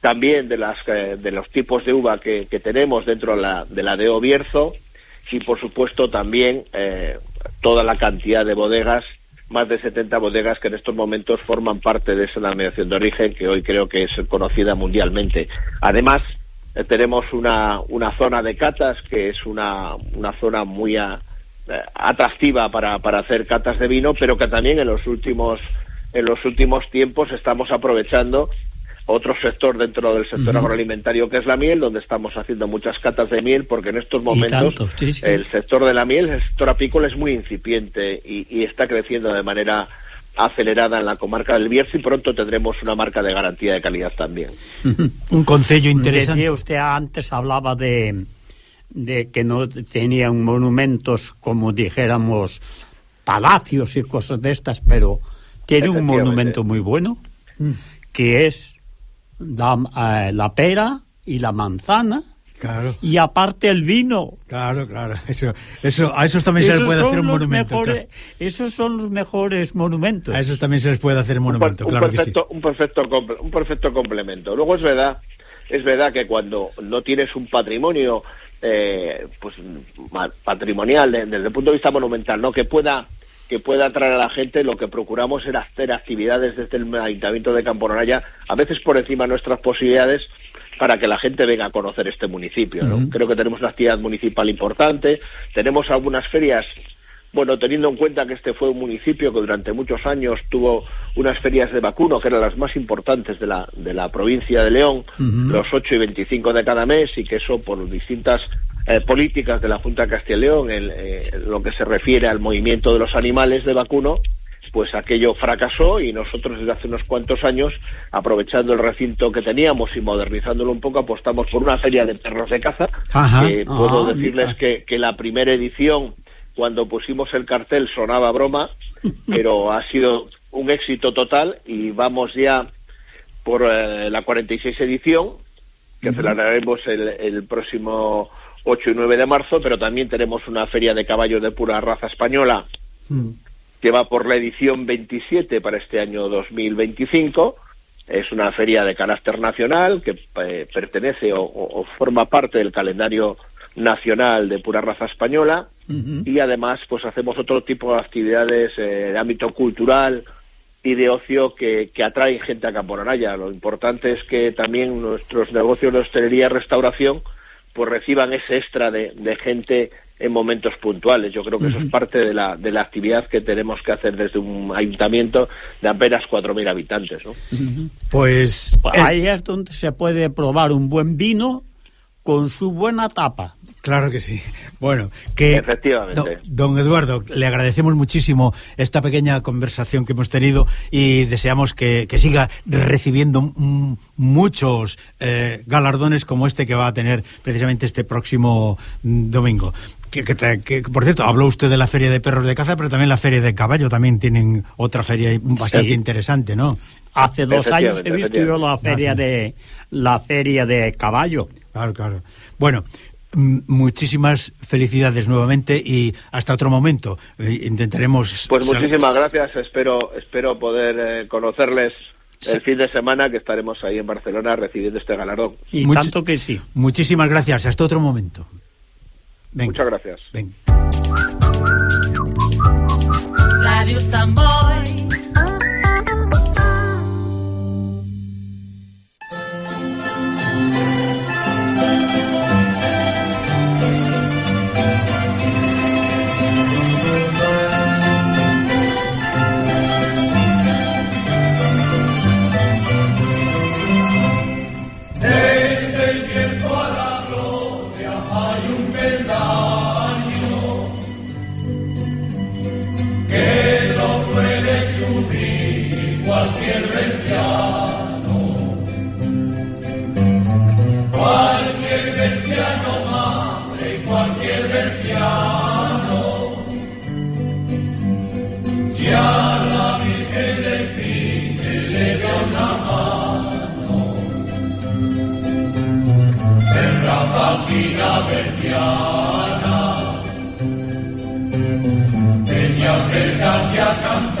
también de las de los tipos de uva que, que tenemos dentro de la, de la DO Bierzo y por supuesto también eh, toda la cantidad de bodegas, más de 70 bodegas que en estos momentos forman parte de esa denominación de origen que hoy creo que es conocida mundialmente. Además, eh, tenemos una, una zona de catas que es una, una zona muy a- eh, atractiva para, para hacer catas de vino, pero que también en los últimos en los últimos tiempos estamos aprovechando otro sector dentro del sector agroalimentario que es la miel, donde estamos haciendo muchas catas de miel, porque en estos momentos tanto, sí, sí. el sector de la miel, el sector apícola es muy incipiente y, y está creciendo de manera acelerada en la comarca del Bierzo y pronto tendremos una marca de garantía de calidad también. Un concello interesante. Decía usted antes, hablaba de, de que no tenían monumentos, como dijéramos, palacios y cosas de estas, pero tiene un monumento muy bueno, que es la, eh, la pera y la manzana, Claro. y aparte el vino. Claro, claro. Eso, eso, a esos también se les puede son hacer un los monumento. mejores- claro. Esos son los mejores monumentos. A esos también se les puede hacer un un, monumento, per- un claro que sí. un perfecto comple- un perfecto complemento. Luego es verdad, es verdad que cuando no tienes un patrimonio eh, pues ma- patrimonial de- desde el punto de vista monumental, no que pueda que pueda atraer a la gente, lo que procuramos era hacer actividades desde el Ayuntamiento de Camporanaya, a veces por encima de nuestras posibilidades, para que la gente venga a conocer este municipio. ¿no? Creo que tenemos una actividad municipal importante, tenemos algunas ferias bueno, teniendo en cuenta que este fue un municipio que durante muchos años tuvo unas ferias de vacuno, que eran las más importantes de la, de la provincia de León, los 8 y 25 de cada mes, y que eso por distintas eh, políticas de la Junta de Castilla y León, en eh, lo que se refiere al movimiento de los animales de vacuno, pues aquello fracasó y nosotros desde hace unos cuantos años, aprovechando el recinto que teníamos y modernizándolo un poco, apostamos por una feria de perros de caza. Ajá. Eh, puedo Ah, decirles que, que la primera edición, cuando pusimos el cartel, sonaba broma, <laughs> pero ha sido un éxito total y vamos ya por eh, la 46 edición que celebraremos el, el próximo 8 y 9 de marzo, pero también tenemos una feria de caballos de pura raza española que va por la edición 27 para este año 2025. Es una feria de carácter nacional que eh, pertenece o, o- forma parte del calendario nacional de pura raza española y además pues hacemos otro tipo de actividades eh, de ámbito cultural y de ocio que, que atraen gente a Camporanaya. Lo importante es que también nuestros negocios de hostelería y restauración pues reciban ese extra de, de gente en momentos puntuales. Yo creo que eso es parte de la, de la actividad que tenemos que hacer desde un ayuntamiento de apenas 4.000 habitantes. ¿no? Pues eh, Ahí es donde se puede probar un buen vino con su buena tapa. Claro que sí. Bueno, que Efectivamente. Don, don Eduardo, le agradecemos muchísimo esta pequeña conversación que hemos tenido y deseamos que, que siga recibiendo muchos eh, galardones como este que va a tener precisamente este próximo domingo. Que, que tra- que, por cierto, habló usted de la feria de perros de caza, pero también la feria de caballo también tienen otra feria bastante Sí. interesante, ¿no? Hace dos años he visto yo la feria de la feria de caballo. Claro, claro. Bueno, muchísimas felicidades nuevamente y hasta otro momento. Eh, intentaremos... Pues muchísimas gracias. Espero, espero poder eh, conocerles el fin de semana que estaremos ahí en Barcelona recibiendo este galardón. Y Much- tanto que sí. Muchísimas gracias. Hasta otro momento. Venga. Muchas gracias. Venga. Ven y acércate a cantar.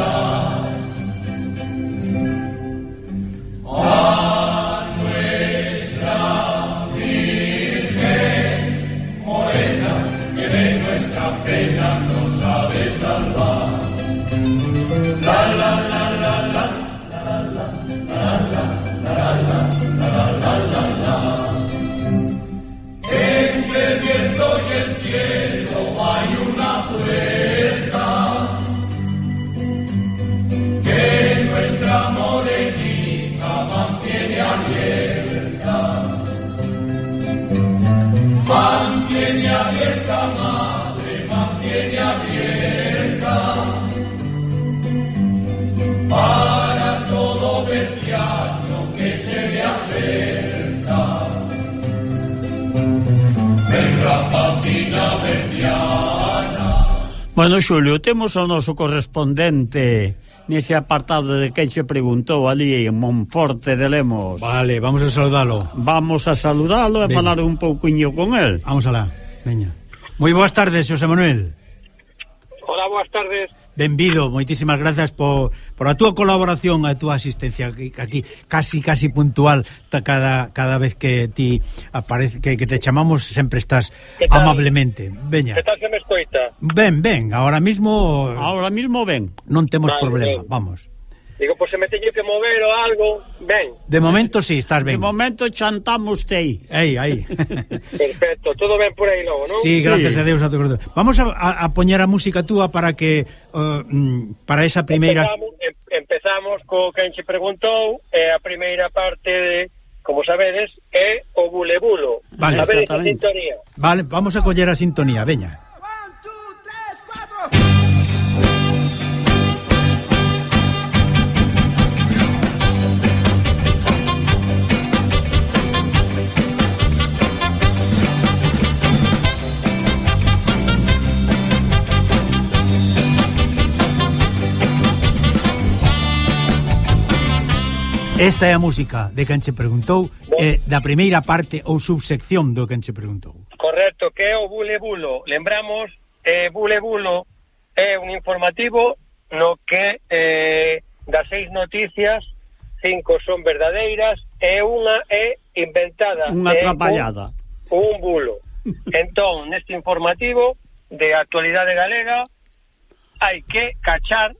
Bueno, Xulio, temos o noso correspondente nese apartado de quen se preguntou ali en Monforte de Lemos. Vale, vamos a saludalo. Vamos a saludalo e Veña. falar un pouquiño con el. Vamos alá, veña. Moi boas tardes, Xosé Manuel. Hola, boas tardes. Benvido, moitísimas grazas por, por a túa colaboración, a túa asistencia aquí, casi casi puntual ta, cada, cada vez que ti aparece que, que te chamamos, sempre estás amablemente. Veña. Que tal se me escoita? Ben, ben, ahora mismo Ahora mismo ben. Non temos vale, problema, ben. vamos. Digo, pois se me teño que mover ou algo, ben. De momento si, sí, estás ben. De momento chantamos tei. Aí, aí. Perfecto, todo ben por aí logo, non? Sí, gracias sí. a Deus a tu. Vamos a, a, a poñer a música túa para que uh, para esa primeira Empezamos, em, empezamos co que enche preguntou, é eh, a primeira parte de como sabedes, é o bulebulo. Vale, a ver esa sintonía. Vale, vamos a coller a sintonía, veña. Esta é a música de quen preguntou eh, da primeira parte ou subsección do quen preguntou. Correcto, que é o bulebulo. Lembramos, eh, bulebulo é un informativo no que eh, das seis noticias cinco son verdadeiras e unha é inventada. Unha atrapallada. Un, un bulo. <laughs> entón, neste informativo de actualidade galega hai que cachar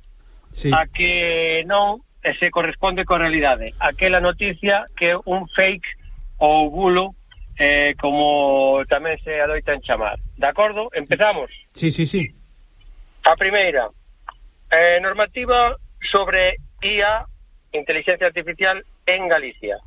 sí. a que non e se corresponde coa realidade. Aquela noticia que é un fake ou bulo eh, como tamén se adoitan chamar. De acordo? Empezamos? Sí, sí, sí. A primeira, eh, normativa sobre IA, inteligencia artificial, en Galicia.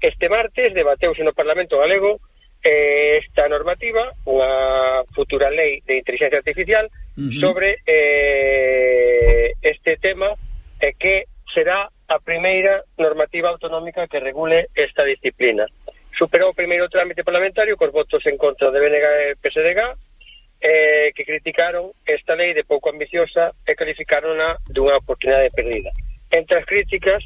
Este martes debateuse no Parlamento Galego eh, esta normativa, unha futura lei de inteligencia artificial, uh -huh. sobre eh, este tema eh, que será a primeira normativa autonómica que regule esta disciplina. Superou o primeiro trámite parlamentario cos votos en contra de BNG e PSDG, eh, que criticaron esta lei de pouco ambiciosa e calificaronla dunha oportunidade perdida. Entre as críticas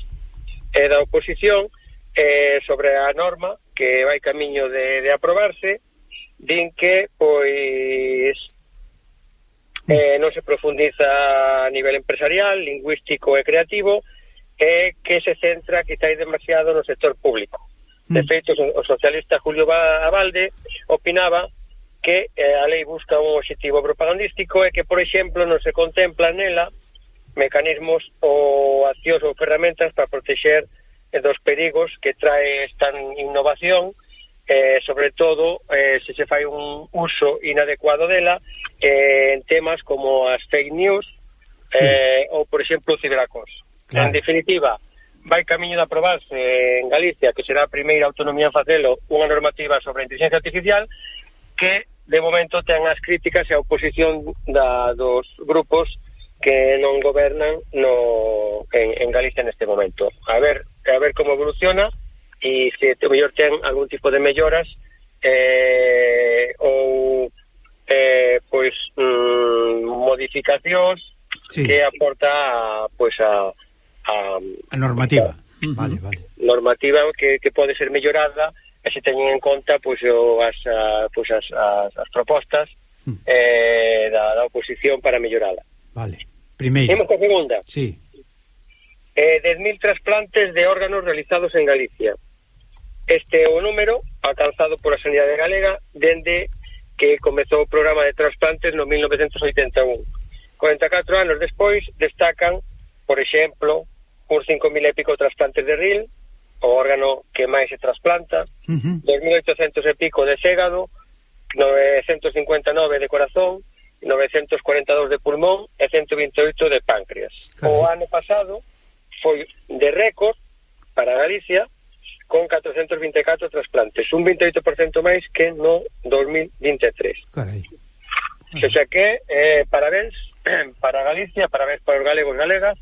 eh, da oposición eh, sobre a norma que vai camiño de, de aprobarse, din que, pois, eh, non se profundiza a nivel empresarial, lingüístico e creativo, é que se centra quizáis demasiado no sector público. De mm. feito, o socialista Julio Abalde opinaba que eh, a lei busca un objetivo propagandístico e que, por exemplo, non se contempla nela mecanismos ou accións ou ferramentas para protexer eh, dos perigos que trae esta innovación eh, sobre todo eh, se se fai un uso inadecuado dela eh, en temas como as fake news sí. eh, ou por exemplo o ciberacoso Claro. En definitiva, vai camiño de aprobarse en Galicia, que será a primeira autonomía en facelo, unha normativa sobre a inteligencia artificial que de momento ten as críticas e a oposición da, dos grupos que non gobernan no, en, en Galicia neste momento. A ver, a ver como evoluciona e se o mellor ten algún tipo de melloras eh, ou eh, pois mm, modificacións sí. que aporta pois a a, a normativa. A, vale, vale. Normativa que, que pode ser mellorada e se teñen en conta pois, o, as, a, pois, as, as, as propostas mm. eh, da, da oposición para mellorala. Vale. Primeiro. Temos a segunda. Sí. Eh, 10.000 trasplantes de órganos realizados en Galicia. Este é o número alcanzado por a Sanidade Galega dende que comezou o programa de trasplantes no 1981. 44 anos despois destacan, por exemplo, uns 5.000 e pico trasplantes de ril, o órgano que máis se trasplanta, uh -huh. 2.800 e pico de xégado, 959 de corazón, 942 de pulmón e 128 de páncreas. O ano pasado foi de récord para Galicia con 424 trasplantes, un 28% máis que no 2023. Carai. Carai. O sea que, eh, parabéns <clears throat> para Galicia, parabéns para os galegos galegas,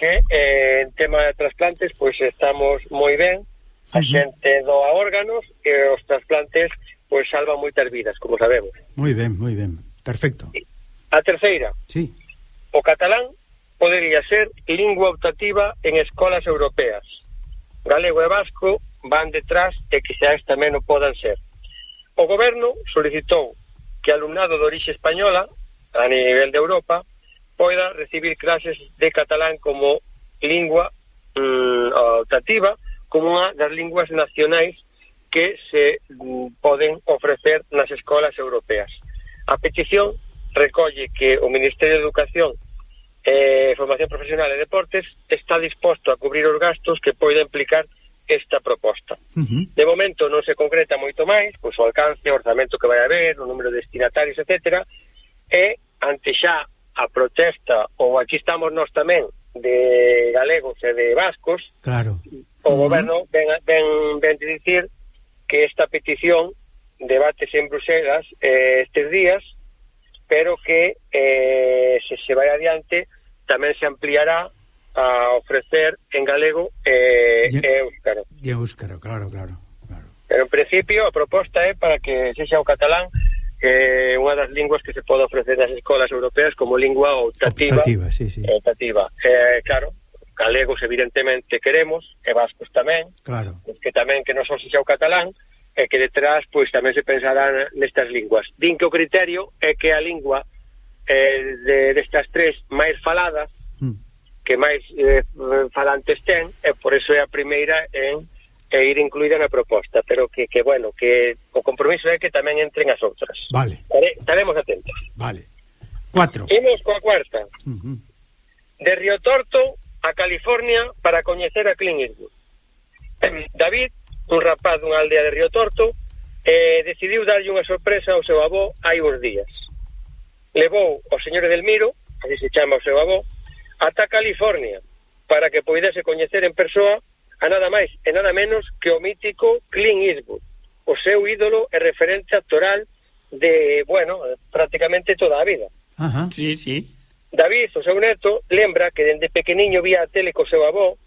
que eh, en tema de trasplantes pois estamos moi ben, a xente doa órganos e os trasplantes pois salvan moitas vidas, como sabemos. Moi ben, moi ben. Perfecto. A terceira. Sí. O catalán podería ser lingua optativa en escolas europeas. Galego e vasco van detrás e quizás tamén o podan ser. O goberno solicitou que alumnado de orixe española a nivel de Europa poida recibir clases de catalán como lingua mm, optativa, como unha das linguas nacionais que se mm, poden ofrecer nas escolas europeas. A petición recolle que o Ministerio de Educación eh, Formación Profesional e Deportes está disposto a cubrir os gastos que poida implicar esta proposta. Uh -huh. De momento non se concreta moito máis, pois o alcance, o orzamento que vai haber, o número de destinatarios, etc. E ante xa a protesta ou aquí estamos nós tamén de galegos e de vascos claro. o goberno ven, ven, ven de dicir que esta petición debates en Bruselas eh, estes días pero que eh, se se vai adiante tamén se ampliará a ofrecer en galego eh, eh, e euskaro. E euskaro, claro, claro, claro. Pero en principio a proposta é para que se xa o catalán eh, é unha das linguas que se pode ofrecer nas escolas europeas como lingua optativa. Optativa, sí, sí. Eh, optativa. Eh, claro, galegos evidentemente queremos, e vascos tamén, claro. que tamén que non só se xa o catalán, e que detrás pois tamén se pensarán nestas linguas. Din que o criterio é que a lingua eh, de, destas tres máis faladas, mm. que máis eh, falantes ten, e por iso é a primeira en e ir incluída na proposta, pero que, que bueno, que o compromiso é que tamén entren as outras. Vale. Estare, estaremos atentos. Vale. Cuatro. Imos coa cuarta. Uh -huh. De Río Torto a California para coñecer a Clint Eastwood. <clears throat> David, un rapaz dunha aldea de Río Torto, eh, decidiu darlle unha sorpresa ao seu avó hai uns días. Levou o señor Edelmiro, así se chama o seu avó, ata California, para que poidese coñecer en persoa a nada máis e nada menos que o mítico Clint Eastwood, o seu ídolo e referente actoral de, bueno, prácticamente toda a vida. Ajá. Sí, sí. David, o seu neto, lembra que dende pequeniño vía a tele co seu avó,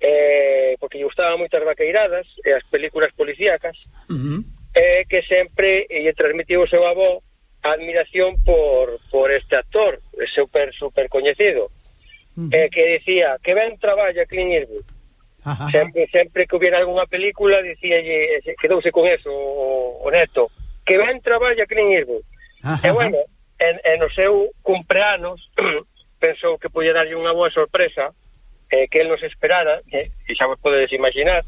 eh, porque lle gustaban moitas vaqueiradas e as películas policíacas, uh -huh. eh, que sempre lle transmitiu o seu avó a admiración por, por este actor, super, super coñecido, uh -huh. eh, que decía que ben traballa Clint Eastwood, Ajá. Sempre sempre que hubiera algunha película dicíalle quedouse con eso o, o Neto, que ben traballa Clint Eastwood. Ajá. E bueno, en, en o seu cumpleanos <clears throat> pensou que podía darlle unha boa sorpresa eh, que el nos esperara, eh, e xa vos podedes imaginar,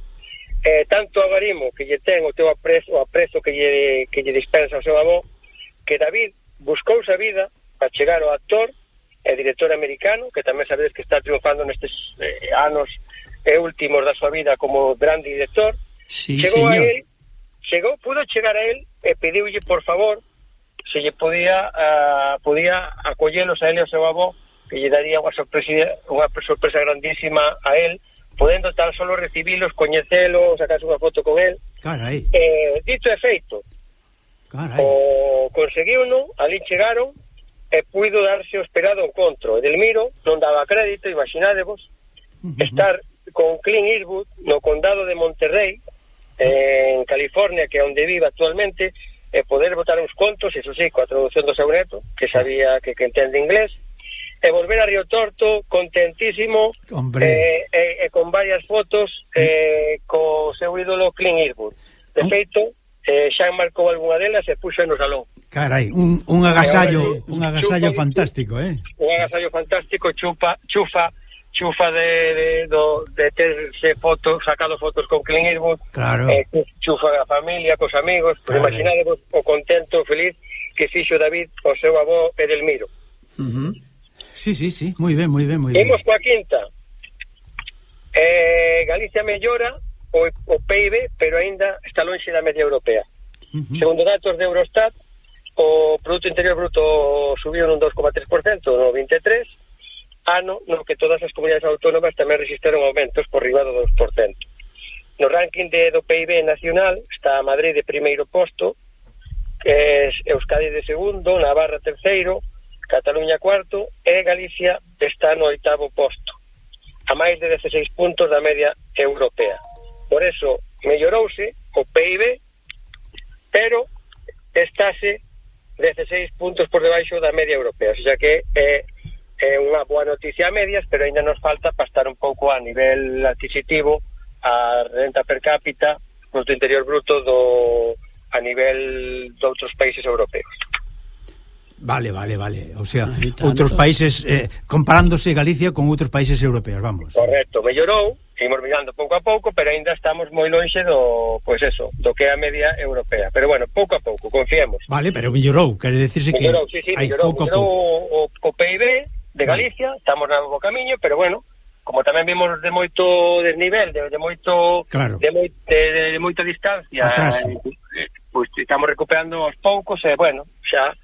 eh, tanto agarimo que lle ten o teu apreso, o apreso que lle, que lle dispensa o seu avó, que David buscou sa vida para chegar ao actor e director americano, que tamén sabedes que está triunfando nestes eh, anos e últimos da súa vida como gran director, sí, chegou señor. a él, chegou, pudo chegar a él e pediulle, por favor, se lle podía, uh, podía acollelos a él e ao seu avó, que lle daría unha sorpresa, unha sorpresa grandísima a él, podendo tan solo recibilos, coñecelos, sacarse unha foto con él. Carai. Eh, dito e feito. Carai. O conseguiu no, ali chegaron, e puido darse o esperado encontro. Edelmiro non daba crédito, imaginadevos, uh -huh. estar con Clint Eastwood no condado de Monterrey, eh, en California, que é onde vive actualmente, e poder votar uns contos, iso sí, coa traducción do seu neto, que sabía que, que entende inglés, e volver a Río Torto contentísimo Hombre. eh, e, e con varias fotos mm. eh, co seu ídolo Clint Eastwood. De mm. feito, eh, xa marcou algunha delas e puxo no salón. Carai, un, un agasallo, un agasallo chupa, fantástico, eh? Un agasallo fantástico, chupa, chufa, chufa de, de, do, de terse fotos, sacado fotos con Clint Eastwood, claro. eh, chufa a familia, cos amigos, pues vale. imaginadevos o contento, feliz que fixo David o seu avó Edelmiro. Uh -huh. Sí, sí, sí, moi ben, moi ben, moi ben. Imos coa quinta. Eh, Galicia mellora o, o PIB, pero aínda está lonxe da media europea. Uh -huh. Segundo datos de Eurostat, o Produto Interior Bruto subiu nun 2,3% no 23%, ano no que todas as comunidades autónomas tamén registraron aumentos por riba do 2%. No ranking de, do PIB nacional está Madrid de primeiro posto, que é Euskadi de segundo, Navarra terceiro, Cataluña cuarto e Galicia está no oitavo posto, a máis de 16 puntos da media europea. Por eso, mellorouse o PIB, pero estáse 16 puntos por debaixo da media europea, o sea que é eh, é unha boa noticia a medias, pero aínda nos falta para estar un pouco a nivel adquisitivo a renta per cápita do interior bruto do a nivel de outros países europeos. Vale, vale, vale. O sea, no, outros países eh, comparándose Galicia con outros países europeos, vamos. Correcto, mellorou, seguimos mirando pouco a pouco, pero aínda estamos moi lonxe do, pois pues eso, do que é a media europea. Pero bueno, pouco a pouco, confiemos. Vale, pero mellorou, quere decirse que mellorou, sí, sí, hai mellorou, pouco mellorou pouco. O, o, o PIB de Galicia, estamos no bo camiño, pero bueno, como tamén vimos de moito desnivel, de, de moito claro. de, moi, de, de, de moita distancia, Atrás. Eh, pois estamos recuperando aos poucos e eh, bueno, xa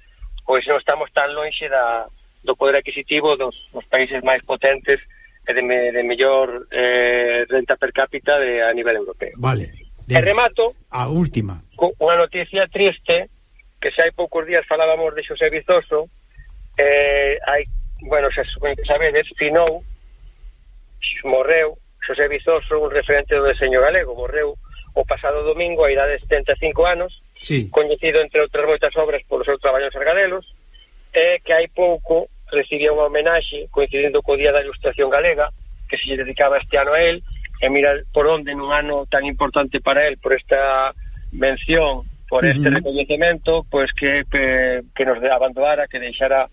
pois non estamos tan lonxe da do poder adquisitivo dos, dos países máis potentes e de, me, de mellor eh, renta per cápita de, a nivel europeo. Vale. De, e remato a última. Con unha noticia triste que xa hai poucos días falábamos de Xosé Vizoso, eh, hai bueno, xa supoño que sabedes, finou, morreu, Xosé Vizoso, un referente do deseño galego, morreu o pasado domingo a idade de 75 anos, sí. coñecido entre outras moitas obras polo seu traballo en Sargadelos, e que hai pouco recibía unha homenaxe coincidindo co Día da Ilustración Galega, que se dedicaba este ano a él, e mira por onde nun ano tan importante para él por esta mención, por este uh -huh. recoñecemento, pois que, que, que nos abandoara, que deixara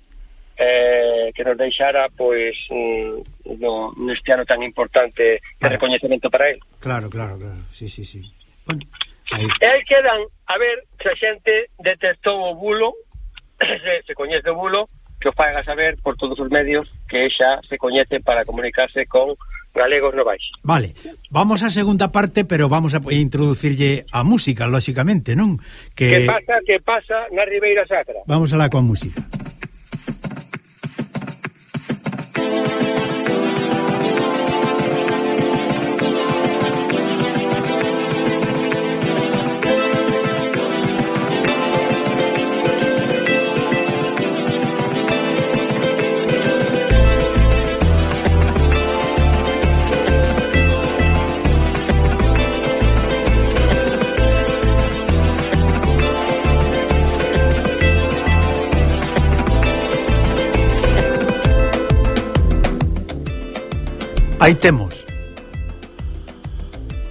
eh, que nos deixara pois mm, no, neste ano tan importante de claro. recoñecemento para él. Claro, claro, claro. Sí, sí, sí. Bueno, aí. E aí quedan, a ver, se a xente detectou o bulo, <clears throat> se, se coñece o bulo, que o faga saber por todos os medios que xa se coñece para comunicarse con galegos novais. Vale, vamos á segunda parte, pero vamos a introducirlle a música, lóxicamente, non? Que, que pasa, que pasa na Ribeira Sacra. Vamos alá coa música. Aí temos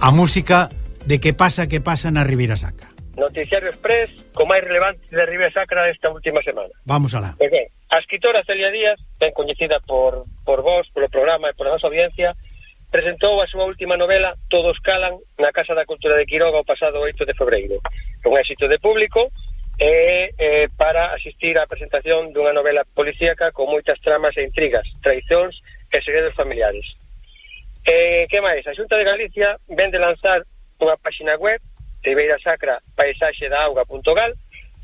a música de que pasa que pasa na Ribeira Sacra. Noticiario Express, co máis relevante de Ribeira Sacra esta última semana. Vamos alá. Pois ben, a escritora Celia Díaz, ben coñecida por, por vos, polo programa e pola nosa audiencia, presentou a súa última novela Todos calan na Casa da Cultura de Quiroga o pasado 8 de febreiro. Con éxito de público, e eh, para asistir á presentación dunha novela policíaca con moitas tramas e intrigas, traicións e segredos familiares Eh, que máis? A Xunta de Galicia vende lanzar unha páxina web Ribeira Sacra Paisaxe da Auga.gal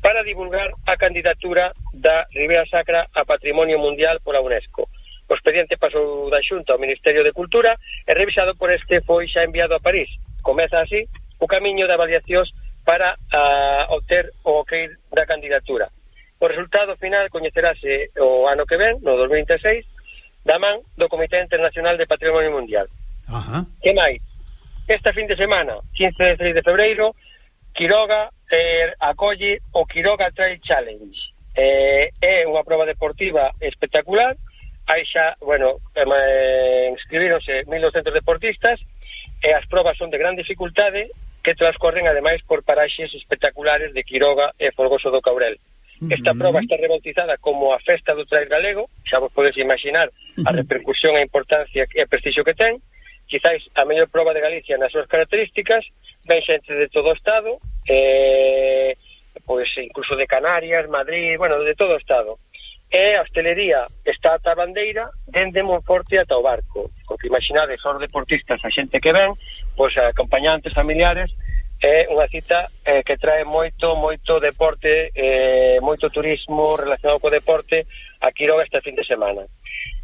para divulgar a candidatura da Ribeira Sacra a Patrimonio Mundial pola UNESCO. O expediente pasou da Xunta ao Ministerio de Cultura e revisado por este foi xa enviado a París. Comeza así o camiño de avaliacións para a, obter o ok da candidatura. O resultado final coñecerase o ano que ven, no 2026, da man do Comité Internacional de Patrimonio Mundial. Ajá. Que máis? Esta fin de semana, 15 e 16 de febreiro, Quiroga eh, acolle o Quiroga Trail Challenge. Eh, é unha proba deportiva espectacular, hai xa, bueno, eh, inscribironse 1.200 deportistas, eh, e as probas son de gran dificultade que transcorren ademais por paraxes espectaculares de Quiroga e Folgoso do Caurel. Esta proba está rebautizada como a Festa do Trail Galego, xa vos podes imaginar a repercusión e importancia e prestixio que ten. Quizáis a mellor proba de Galicia nas súas características, ven xente de todo o Estado, eh, pois incluso de Canarias, Madrid, bueno, de todo o Estado. E a hostelería está ata a bandeira dende Monforte ata o barco. Porque imaginade, son deportistas, a xente que ven, pois acompañantes, familiares, é unha cita eh, que trae moito moito deporte, eh, moito turismo relacionado co deporte a Quiroga este fin de semana.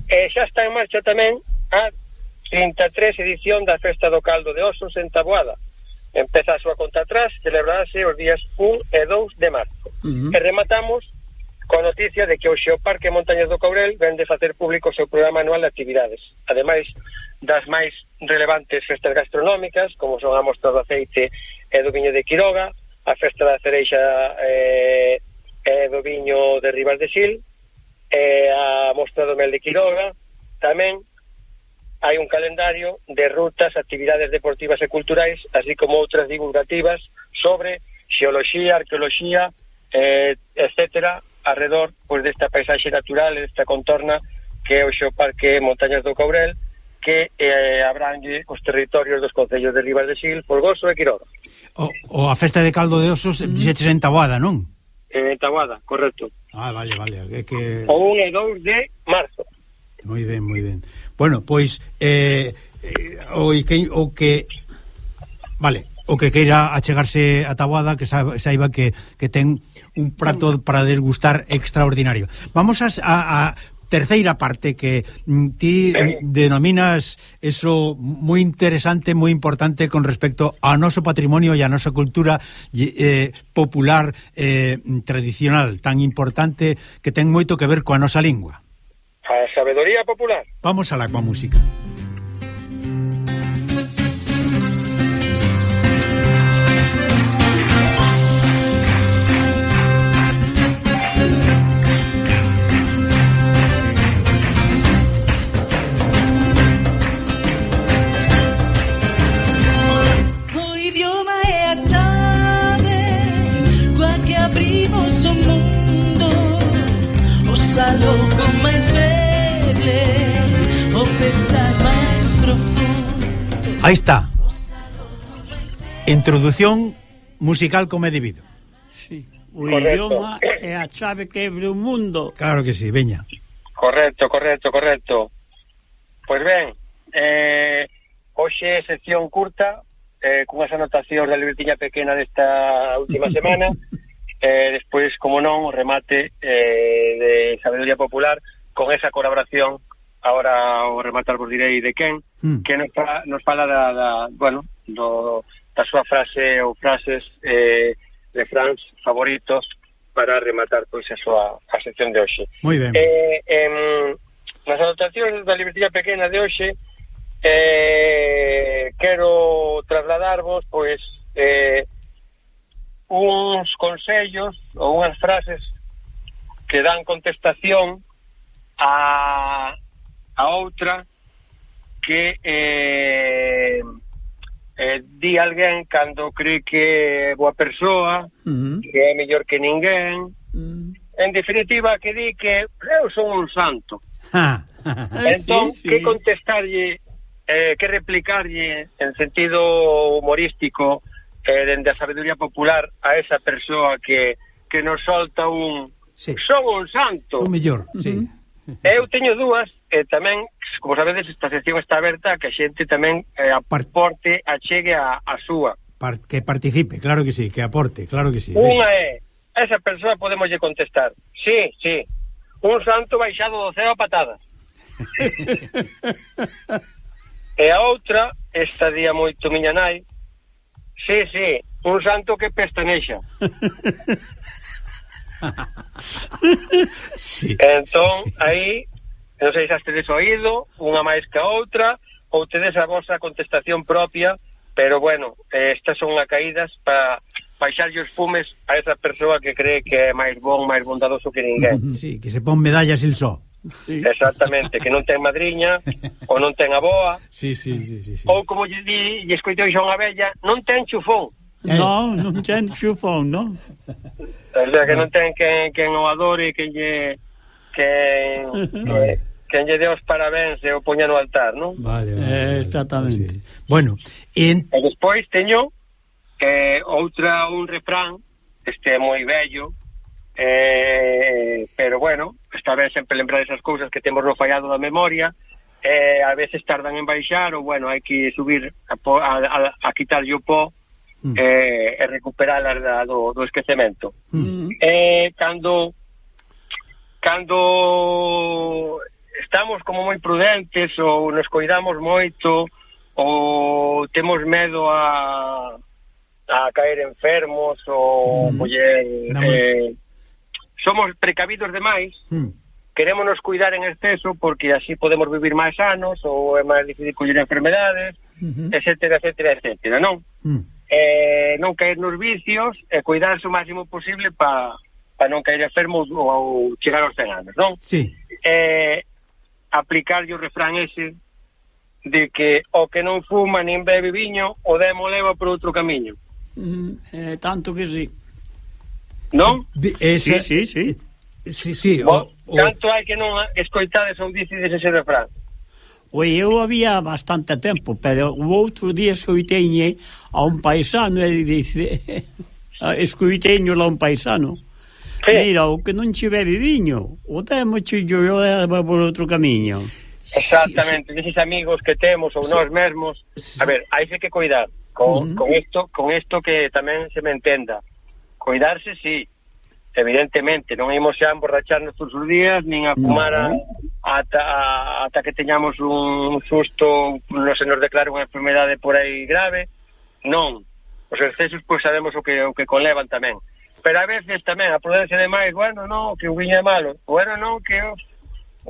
E eh, xa está en marcha tamén a 33 edición da Festa do Caldo de Osos en Taboada. Empeza a súa conta atrás, celebrarase os días 1 e 2 de marzo. Uh -huh. E rematamos con noticia de que o Xeoparque Montañas do Caurel vende facer público o seu programa anual de actividades. Ademais, das máis relevantes festas gastronómicas, como son a mostra do aceite é do viño de Quiroga, a festa da cereixa eh, é do viño de Ribas de Sil, e a mostra do mel de Quiroga, tamén hai un calendario de rutas, actividades deportivas e culturais, así como outras divulgativas sobre xeoloxía, arqueoloxía, eh, etcétera, alrededor pois, pues, desta paisaxe natural, desta contorna que é o Xeoparque Montañas do Courel, que eh, abrangue os territorios dos concellos de Ribas de Sil, Folgoso e Quiroga. O, o a festa de caldo de osos mm. dixetes en Taboada, non? En Taboada, correcto. Ah, vale, vale. É que... O 1 e 2 de marzo. Moi ben, moi ben. Bueno, pois, eh, eh, o, que, o que... Vale, o que queira achegarse a Taboada que saiba que, que ten un prato para desgustar extraordinario. Vamos a, a, a terceira parte que mm, ti denominas eso moi interesante, moi importante con respecto ao noso patrimonio e a nosa cultura eh, popular eh, tradicional tan importante que ten moito que ver coa nosa lingua. A sabedoría popular. Vamos a la coa música. Música. Aí está. Introdución musical como é debido. Sí. O correcto. idioma é a chave que abre o mundo. Claro que sí, veña. Correcto, correcto, correcto. Pois ben, eh, hoxe é sección curta, eh, cunhas anotacións da libretiña pequena desta última <laughs> semana, eh, despois, como non, o remate eh, de Sabedoría Popular con esa colaboración ahora o rematar vos direi de quen, mm. que nos, fa, nos fala da, da, bueno, do, da súa frase ou frases eh, de Franz favoritos para rematar pois a súa a sección de hoxe. Moi ben. Eh, em, nas anotacións da libertilla pequena de hoxe eh, quero trasladarvos pois eh, uns consellos ou unhas frases que dan contestación a, a outra que eh, eh, di alguén cando cree que é boa persoa, uh -huh. que é mellor que ninguén. Uh -huh. En definitiva, que di que eu son un santo. <laughs> Ah, entón, sí, sí. que contestarlle, eh, que replicarlle en sentido humorístico eh, dende a sabiduría popular a esa persoa que, que nos solta un... Sí. Son un santo. Son mellor, sí. Eu teño dúas e tamén, como sabedes, esta sección está aberta a que a xente tamén eh, aporte, achegue a, a súa. Par que participe, claro que sí, que aporte, claro que sí. Unha é, a esa persoa podemos lle contestar, sí, sí, un santo baixado do ceo a patadas. <laughs> e a outra, esta día moito miña nai, sí, sí, un santo que pestanexa. <laughs> sí, entón, sí. aí Non sei se as tedes oído, unha máis que a outra, ou tedes a vosa contestación propia, pero bueno, eh, estas son a caídas para baixarlle os fumes a esa persoa que cree que é máis bon, máis bondadoso que ninguén. <laughs> Sí, que se pon medallas el só. Sí. Exactamente, que non ten madriña ou non ten aboa. <laughs> Sí, sí, sí, sí, sí. Ou como lle di, lle escoitei xa unha bella, non ten chufón. Eh. Non ten chufón, non? O sea, que non ten quen, quen o adore, quen lle... Quen, <laughs> eh, quen lle dé os parabéns e o poña no altar, non? Vale, vale, vale. Exactamente. Sí. Bueno, en... e despois teño eh, outra un refrán, este é moi bello, eh, pero bueno, esta vez sempre lembrar esas cousas que temos no fallado da memoria, eh, a veces tardan en baixar, ou bueno, hai que subir a, po, a, a, a quitarlle o pó, mm. eh, e recuperar da, do, do esquecemento. Mm. Eh, cando cando estamos como moi prudentes ou nos coidamos moito ou temos medo a a caer enfermos ou mm. coller eh, somos precavidos demais mm. querémonos cuidar en exceso porque así podemos vivir máis anos ou é máis difícil coller enfermedades mm-hmm. mm etcétera, etcétera, etcétera non? Mm. Eh, non caer nos vicios e cuidarse o máximo posible para pa non caer enfermos ou, ou chegar aos 100 anos non? Sí. Eh, aplicarlle o refrán ese de que o que non fuma nin bebe viño, o demo leva por outro camiño. Mm, eh, tanto que sí. Non? Esa... Sí, sí, sí. Sí, sí, o, o... Tanto hai que non escoitades ou dicides ese refrán. Oi, eu había bastante tempo, pero o outro día escoiteñe a un paisano e dice... <laughs> escoiteño a un paisano Que? Mira, o que non che bebe viño, o demo che yo leva por outro camiño. Exactamente, sí, deses amigos que temos ou sí, nós mesmos. A ver, hai que cuidar con, uh -huh. con isto, con isto que tamén se me entenda. Cuidarse si sí. Evidentemente, non imos xa emborracharnos todos os días, nin a mm-hmm. fumar a, ata, a, ata que teñamos un susto, non se nos declara unha enfermedade por aí grave. Non, os excesos pois sabemos o que o que conlevan tamén. Uh pero a veces tamén a prudencia de máis, bueno, non, que o viño é malo, bueno, non, que o,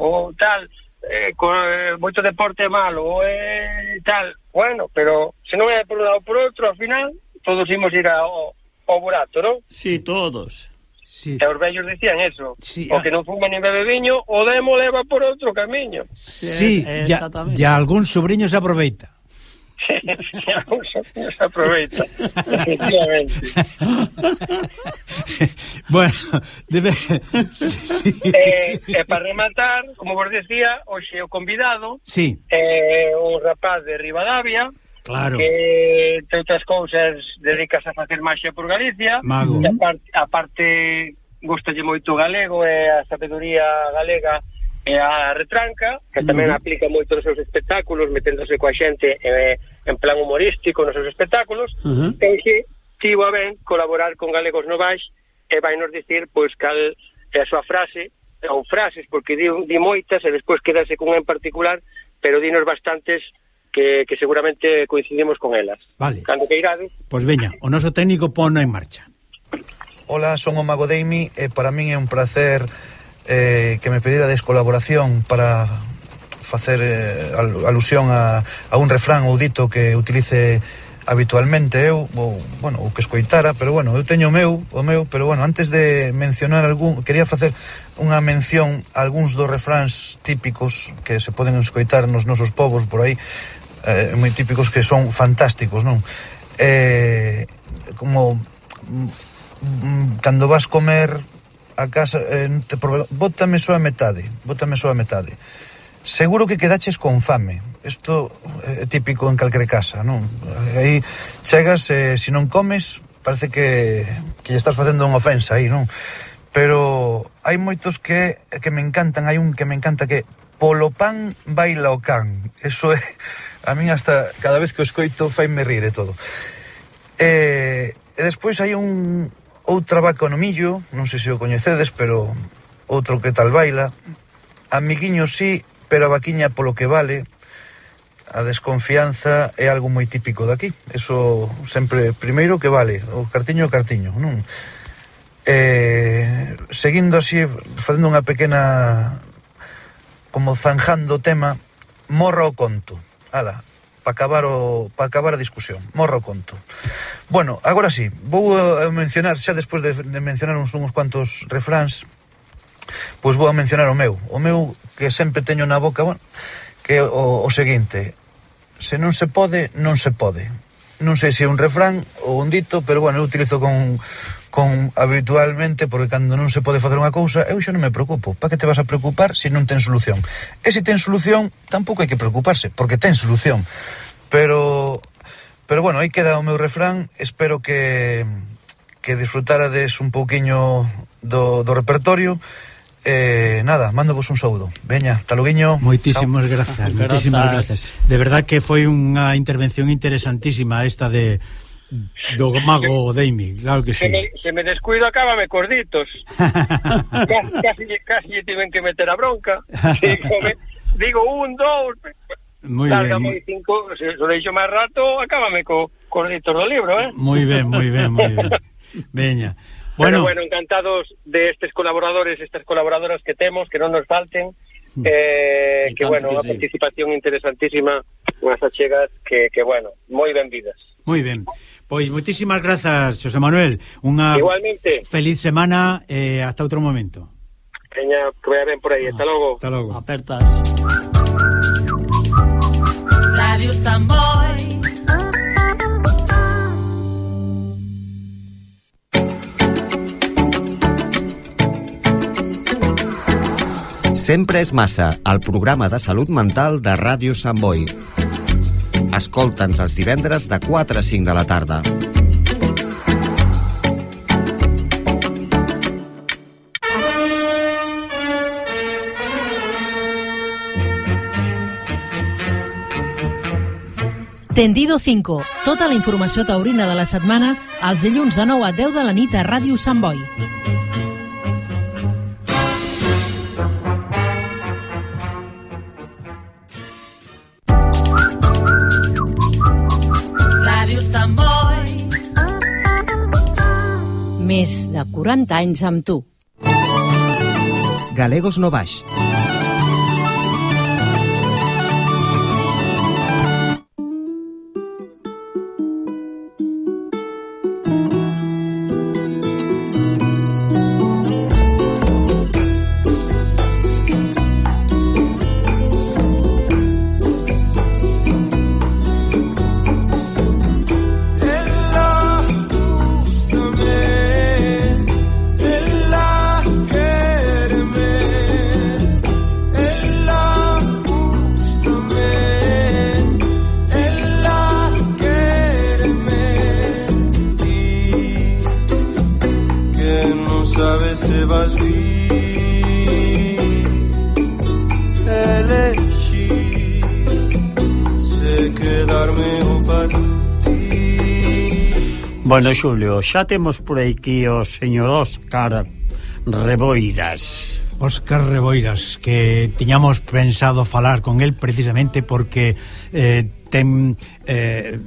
o tal, eh, co, eh, moito deporte é malo, ou eh, tal, bueno, pero se non é por un lado por outro, ao final, todos imos ir ao, ao burato, non? Sí, todos. Sí. E os vellos dicían eso, sí, o que non fuma nin bebe viño, o demo leva por outro camiño. Sí, sí ya, ya algún sobrinho se aproveita se cousa aproveita, efectivamente. bueno, debe... sí. eh, eh, para rematar, como vos decía, hoxe o convidado, sí. eh, un rapaz de Rivadavia, Claro. que, entre outras cousas, dedicas a facer máxia por Galicia, Mago. e aparte, aparte gustalle moito galego e a sabedoría galega e a retranca, que tamén aplica moito nos seus espectáculos, meténdose coa xente eh, en plan humorístico nos seus espectáculos, uh -huh. que tivo a ben colaborar con galegos novais e vai nos dicir pois cal é a súa frase, ou frases, porque di, di moitas e despois quedase cunha en particular, pero dinos bastantes que, que seguramente coincidimos con elas. Vale. Cando que irades... Pois veña, o noso técnico pon en marcha. Ola, son o Mago Deimi e para min é un placer eh, que me pedirades colaboración para facer eh, al, alusión a, a un refrán ou dito que utilice habitualmente eu ou, bueno, ou que escoitara, pero bueno, eu teño o meu, o meu, pero bueno, antes de mencionar algún, quería facer unha mención a algúns dos refráns típicos que se poden escoitar nos nosos povos por aí, eh, moi típicos que son fantásticos, non? Eh, como mm, cando vas comer a casa, eh, te prove... bótame só a metade, bótame só a metade. Seguro que quedaches con fame. Isto é típico en calquer casa, non? Aí chegas e eh, se non comes, parece que que lle estás facendo unha ofensa aí, non? Pero hai moitos que que me encantan, hai un que me encanta que polo pan baila o can. Eso é a min hasta cada vez que o escoito faime rir e todo. Eh, e despois hai un Outra vaca no millo, non sei se o coñecedes, pero outro que tal baila. Amiguiño sí, pero a vaquiña polo que vale. A desconfianza é algo moi típico daqui. Eso sempre, primeiro que vale, o cartiño o cartiño, non? Eh, seguindo así, facendo unha pequena como zanjando o tema, morra o conto. Ala, para acabar o para acabar a discusión. Morro conto. Bueno, agora sí, vou a mencionar xa despois de, de mencionar uns uns cuantos refráns, pois vou a mencionar o meu, o meu que sempre teño na boca, bueno, que o, o seguinte, se non se pode, non se pode. Non sei se é un refrán ou un dito, pero bueno, eu utilizo con con habitualmente, porque cando non se pode facer unha cousa, eu xa non me preocupo. Pa que te vas a preocupar se non ten solución? E se ten solución, tampouco hai que preocuparse, porque ten solución. Pero, pero bueno, aí queda o meu refrán. Espero que, que disfrutarades un pouquiño do, do repertorio. Eh, nada, mando vos un saúdo. Veña, taluguiño. Moitísimas chao. grazas, moitísimas grazas. De verdad que foi unha intervención interesantísima esta de Mm. do mago <laughs> Deimi, claro que sí. Se me, se me descuido acábame corditos <laughs> casi, casi, casi tiven que meter a bronca. Dígome, digo un, dous, Muy ben. cinco, se o deixo máis rato, acábame co, corditos do libro, eh? Moi ben, moi ben, moi ben. <laughs> Veña. Bueno. Bueno, encantados de estes colaboradores, estas colaboradoras que temos, que non nos falten, mm. eh, que bueno, que sí. a participación interesantísima, unhas achegas que, que bueno, moi benvidas. Moi ben. Pois moitísimas grazas, José Manuel. Unha Igualmente, feliz semana e eh, hasta outro momento. que vaya ben por aí, hasta logo. Hasta logo. Apertas. Radio Samboy. Sempre és massa, el programa de salut mental de Ràdio Sant Boi. Escolta'ns els divendres de 4 a 5 de la tarda. Tendido 5. Tota la informació taurina de la setmana els dilluns de 9 a 10 de la nit a Ràdio Sant Boi. 40 anys amb tu. Galegos no Bueno, Xulio, xa temos por aquí o señor Óscar Reboiras. Óscar Reboiras, que tiñamos pensado falar con el precisamente porque eh, ten eh,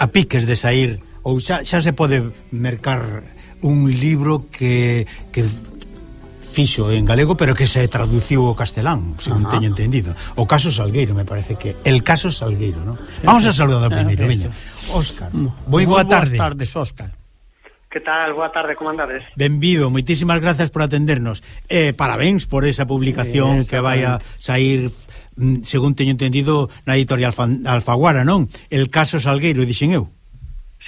a piques de sair ou xa, xa se pode mercar un libro que, que fixo en galego, pero que se traduciu ao castelán, según Ajá. teño entendido. O caso Salgueiro, me parece que el caso Salgueiro, ¿no? Sí, Vamos sí. a saludar primeiro, claro, veña. Óscar, moi boa tarde. Boa tarde, Óscar. Que tal? Boa tarde, como andades? Benvido, moitísimas grazas por atendernos. Eh, parabéns por esa publicación eh, que vai a sair mm, según teño entendido na editorial Alfaguara, non? El caso Salgueiro, dixen eu.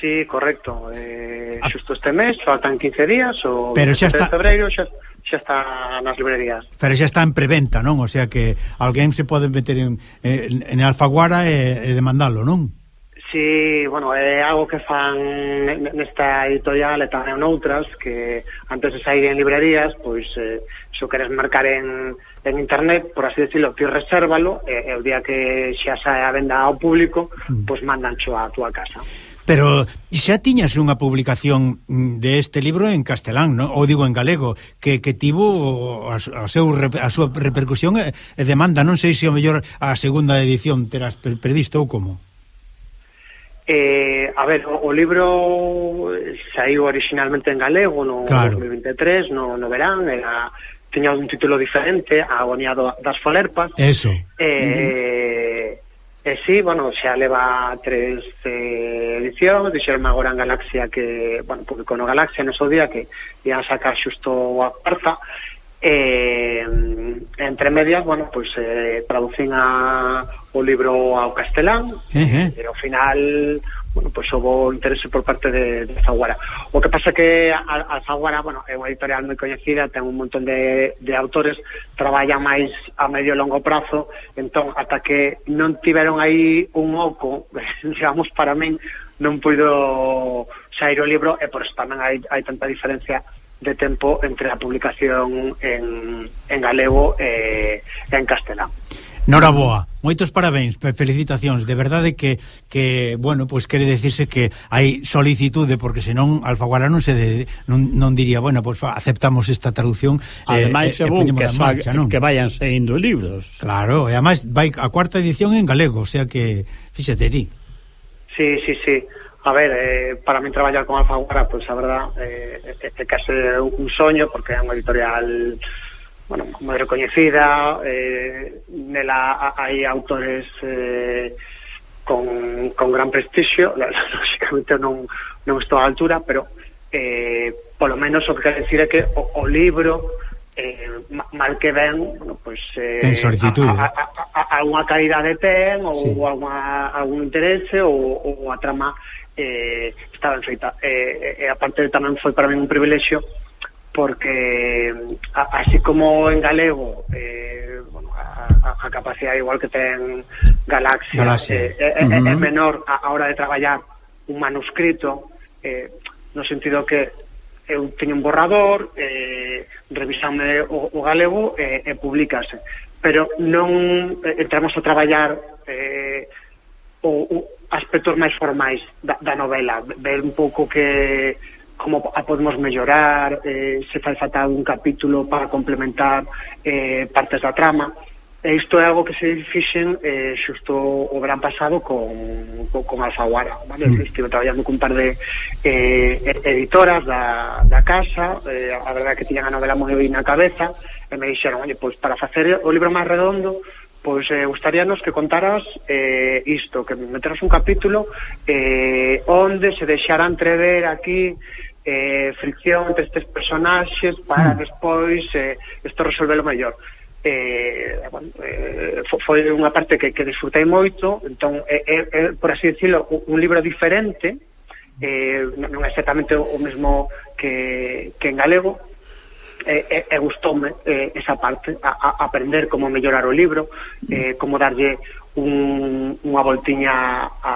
Sí, correcto. Eh. Ah. Xusto este mes, faltan 15 días o Pero xa está... de febreiro xa, xa está nas librerías. Pero xa está en preventa, non? O sea que alguén se pode meter en, eh, en, en Alfaguara eh, eh, e, e demandalo, non? Sí, bueno, é algo que fan nesta editorial e tamén noutras que antes de sair en librerías, pois eh, xo queres marcar en, en internet, por así decirlo, ti resérvalo e, e o día que xa sae mm. a venda ao público, pois mandancho a túa casa pero xa tiñas unha publicación mm, de este libro en castelán, no? ou digo en galego, que, que tivo a, a, seu, a súa repercusión e, e demanda, non sei se o mellor a segunda edición terás previsto ou como? Eh, a ver, o, o libro saiu originalmente en galego no claro. 2023, no, no verán, era tiña un título diferente, a Agonía das Folerpas. Eso. Eh, uh -huh E sí, bueno, xa leva tres eh, edicións, dixeron agora en Galaxia que, bueno, publicou no Galaxia no seu día que iban sacar xusto a cuarta, eh, entre medias, bueno, pois pues, eh, traducín a, o libro ao castelán, uh eh, -huh. e ao final bueno, pois houve interese por parte de, de Zaguara. O que pasa que a, a Zaguara, bueno, é unha editorial moi coñecida, ten un montón de, de autores, traballa máis a medio e longo prazo, entón, ata que non tiveron aí un oco, <laughs> digamos, para min, non puido sair o libro, e por eso tamén hai, hai tanta diferencia de tempo entre a publicación en, en galego e, e en castelán. Noraboa, moitos parabéns, felicitacións. De verdade que, que bueno, pois quere decirse que hai solicitude, porque senón Alfaguara non se de, non, non diría, bueno, pois aceptamos esta traducción. Eh, ademais, eh, según que, marcha, so, non? que vayan saindo libros. Claro, e ademais vai a cuarta edición en galego, o sea que, fíxate ti. Sí, sí, sí. A ver, eh, para mí traballar con Alfaguara, pois pues, a verdad, eh, é, é case un soño, porque é unha editorial bueno, moi recoñecida eh, nela hai autores eh, con, con gran prestixio <laughs> lógicamente non, non estou á altura pero eh, polo menos o que quero decir é que o, o libro eh, mal que ben bueno, pues, eh, ten solicitud alguna calidade ten ou sí. alguna, algún interese ou, ou a trama eh, estaba feita e eh, e aparte tamén foi para mí un privilexio porque así como en galego eh, bueno, a, a capacidade igual que ten Galaxia, Galaxia. Eh, eh, eh uh -huh. é menor a, a hora de traballar un manuscrito eh, no sentido que eu teño un borrador eh, revisame o, o galego eh, e eh, publicase pero non eh, entramos a traballar eh, o, o aspectos máis formais da, da novela ver un pouco que como a podemos mellorar, eh, se fai falta un capítulo para complementar eh, partes da trama. E isto é algo que se fixen eh, xusto o verán pasado con, con, con Alfaguara. Vale? Mm. Estive traballando cun par de eh, editoras da, da casa, eh, a verdade que tiñan a novela moi na cabeza, e me dixeron, oye, pois para facer o libro máis redondo, pois eh, gustaríanos que contaras eh, isto, que meteras un capítulo eh, onde se deixara entrever aquí eh, fricción entre estes personaxes para mm. despois eh, isto resolvelo mellor eh, bueno, eh, foi unha parte que, que disfrutei moito entón é, eh, eh, por así dicirlo un libro diferente eh, non é exactamente o mesmo que, que en galego e, e, e gustoume eh, esa parte, a, a aprender como mellorar o libro, eh, como darlle un, unha voltiña a,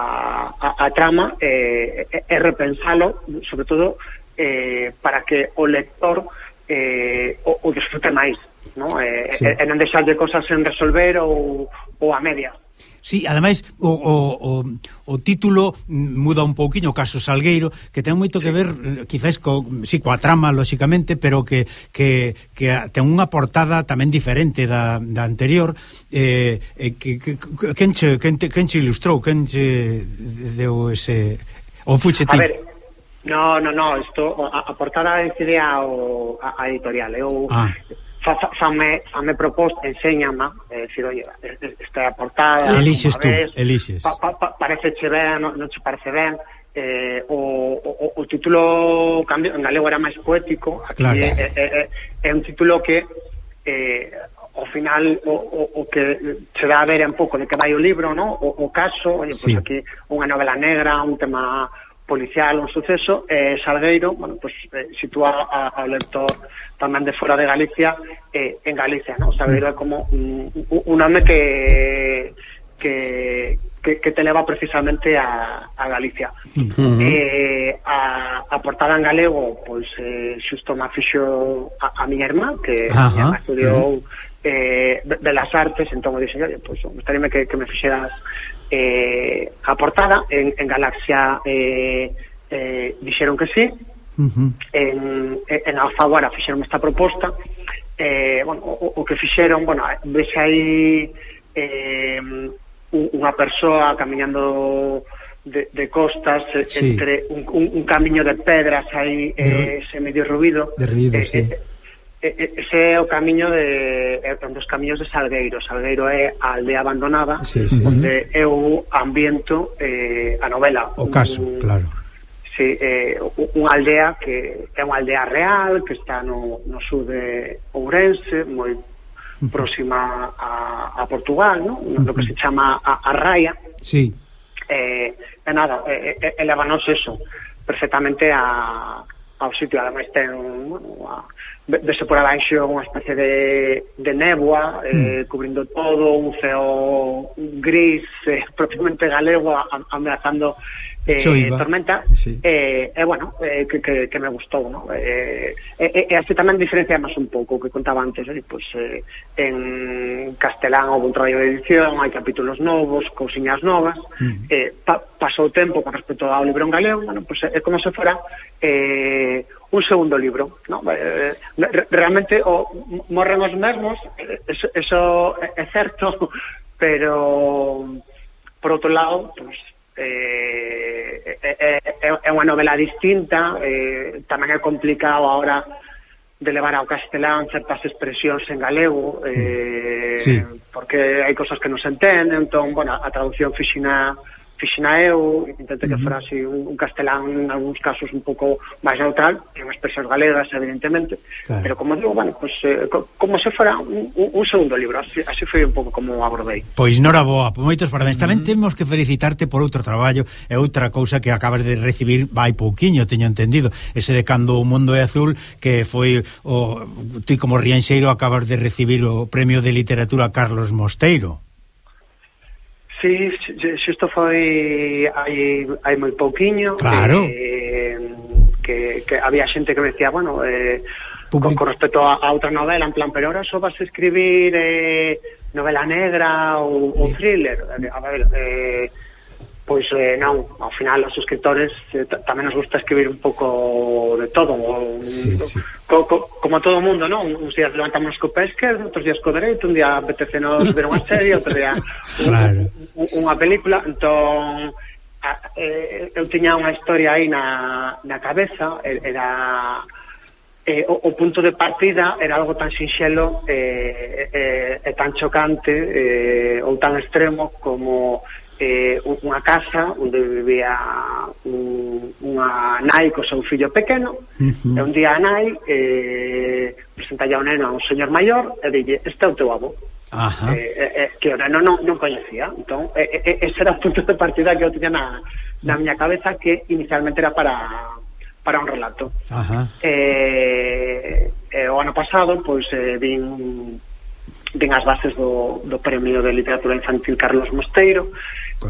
a, a trama e, eh, e, e repensalo, sobre todo, eh, para que o lector eh, o, o disfrute máis, no? eh, sí. e, e non deixarlle cosas en resolver ou, ou a media Sí, ademais o, o, o, o título muda un pouquiño o caso Salgueiro, que ten moito que ver eh, quizás co, sí, coa trama lóxicamente, pero que, que, que ten unha portada tamén diferente da, da anterior, eh, eh que, que, que quen che, quen, te, quen che ilustrou, quen che deu ese o fuche ti. A ver, No, no, no, isto a, a portada é ao a, a editorial, eu ah fa, fame, fame proposta, enséñama, é dicir, oye, esta é a portada... Elixes tú, vez, elixes. Pa, pa, pa, parece che ben, non, non che parece ben, eh, o, o, o título cambio, en galego era máis poético, aquí claro. é, é, é, é un título que eh, ao final o, o, o que se dá a ver un pouco de que vai o libro, no? o, o caso, oye, sí. pues aquí unha novela negra, un tema policial un suceso e eh, Salgueiro, bueno, pues eh, sitúa a, ao lector tamén de fora de Galicia eh, en Galicia, ¿no? Salgueiro é como un, un home que que que, que te leva precisamente a, a Galicia. Uh -huh. eh, a, a portada en galego, pois eh, xusto me fixo a, a miña irmá, que uh -huh. estudiou uh -huh eh, de, de las artes, entón eu dixen, pois, pues, gustaríame que, que me fixeras eh, a portada en, en Galaxia eh, eh, dixeron que sí uh -huh. en, en Alfaguara fixeron esta proposta eh, bueno, o, o que fixeron bueno, ves aí eh, unha persoa camiñando de, de costas eh, sí. entre un, un, un camiño de pedras aí eh, ese medio ruido de ruido, eh, sí. eh, ese é o camiño de é un dos camiños de Salgueiro. Salgueiro é a aldea abandonada sí, sí. onde é o ambiento eh, a novela. O caso, un, claro. Sí, eh, unha aldea que é unha aldea real que está no, no sur de Ourense moi próxima a, a Portugal no? Lo que se chama a, a Raya sí. eh, e nada eh, eh, elevanos eso perfectamente a, ao sitio. Ademais ten bueno, a vese por abaixo unha especie de, de néboa eh, hmm. cubrindo todo, un ceo gris eh, <laughs> propiamente galego ameazando eh, tormenta. Sí. eh, eh, bueno, eh, que, que, que me gustou ¿no? eh, e, e así tamén diferencia máis un pouco o que contaba antes eh, pues, eh, en castelán houve un traballo de edición, hai capítulos novos cousiñas novas. Hmm. Eh, pa, pasou tempo con respecto ao libro en galego bueno, pues, eh, é eh, como se fora eh, un segundo libro, no? Eh, realmente o morren os mesmos, eso, eso é certo, <laughs> pero por outro lado, pues, eh, é, é, é unha novela distinta, eh, tamén é complicado ahora de levar ao castelán certas expresións en galego eh, sí. porque hai cosas que non se entenden entón, bueno, a traducción fixina fixina eu, intento que fose un, un castelán en algúns casos un pouco máis neutral, en as persoas galegas, evidentemente, claro. pero como digo, bueno, pues, eh, co, como se fora un, un segundo libro, así, así foi un pouco como abordei. Pois nora boa, moitos parabéns. Mm. Tamén temos que felicitarte por outro traballo e outra cousa que acabas de recibir vai pouquiño, teño entendido, ese de Cando o Mundo é Azul, que foi o... Ti como rianxeiro acabas de recibir o premio de literatura Carlos Mosteiro. Sí, xusto foi hai, hai moi pouquiño Claro eh, que, que había xente que me decía, bueno eh, Public... con, con respecto a, a outra novela en plan, pero ahora só vas a escribir eh, novela negra ou, sí. ou thriller a ver, eh pois eh, non, ao final os escritores eh, tamén nos gusta escribir un pouco de todo un, sí, sí. Co, co, como todo o mundo, non? Uns días levantamos co pé esquerdo, outros días co dereito un día apetecenos <laughs> ver unha serie outro día claro. unha película entón a, eh, eu tiña unha historia aí na, na cabeza era eh, o, o punto de partida era algo tan sinxelo eh, e eh, eh, eh, tan chocante eh, ou tan extremo como eh, unha casa onde vivía un, unha nai co seu fillo pequeno uh -huh. e un día a nai eh, presentalla o neno a un señor maior e dille, este é o teu avó Ajá. Eh, eh, eh que o neno non, non coñecía entón, eh, eh, ese era o punto de partida que eu tiña na, na miña cabeza que inicialmente era para para un relato Ajá. Eh, eh, o ano pasado pois eh, vin vin as bases do, do Premio de Literatura Infantil Carlos Mosteiro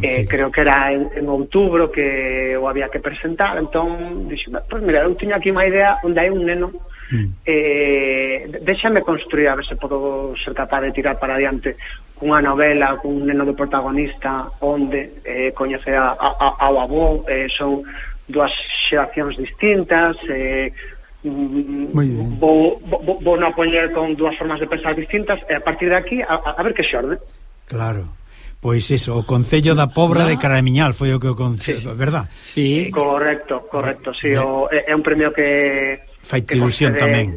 eh, creo que era en, en outubro que o había que presentar entón dixo, pues pois mira, eu tiño aquí unha idea onde hai un neno mm. eh, déxame construir a ver se podo ser capaz de tirar para adiante cunha novela, cun neno de protagonista onde eh, coñece a, a, a, ao avó eh, son dúas xeracións distintas eh, mm, vou, vou, vou non poñer con dúas formas de pensar distintas e a partir de aquí a, a ver que xorde Claro. Pois iso, o Concello da Pobra de ah. Caramiñal foi o que o concello, sí. verdad? Sí. Correcto, correcto, sí, eh, o, eh. é un premio que... Fai que ilusión concede... tamén.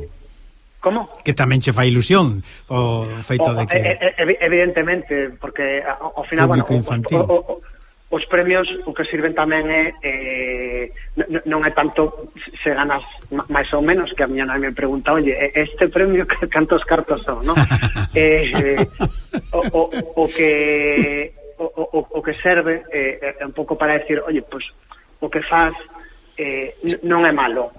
Como? Que tamén che fai ilusión o feito o, de que... Evidentemente, porque ao final, Público bueno, infantil. O, o, o, os premios o que sirven tamén é... Eh, non é tanto se ganas máis ou menos, que a miña nai me pregunta, oye, este premio <laughs> cantos cartos son, non? <laughs> eh, eh o, o, o que o, o, o que serve eh, é un pouco para decir, oye, pues, o que faz eh, non é malo.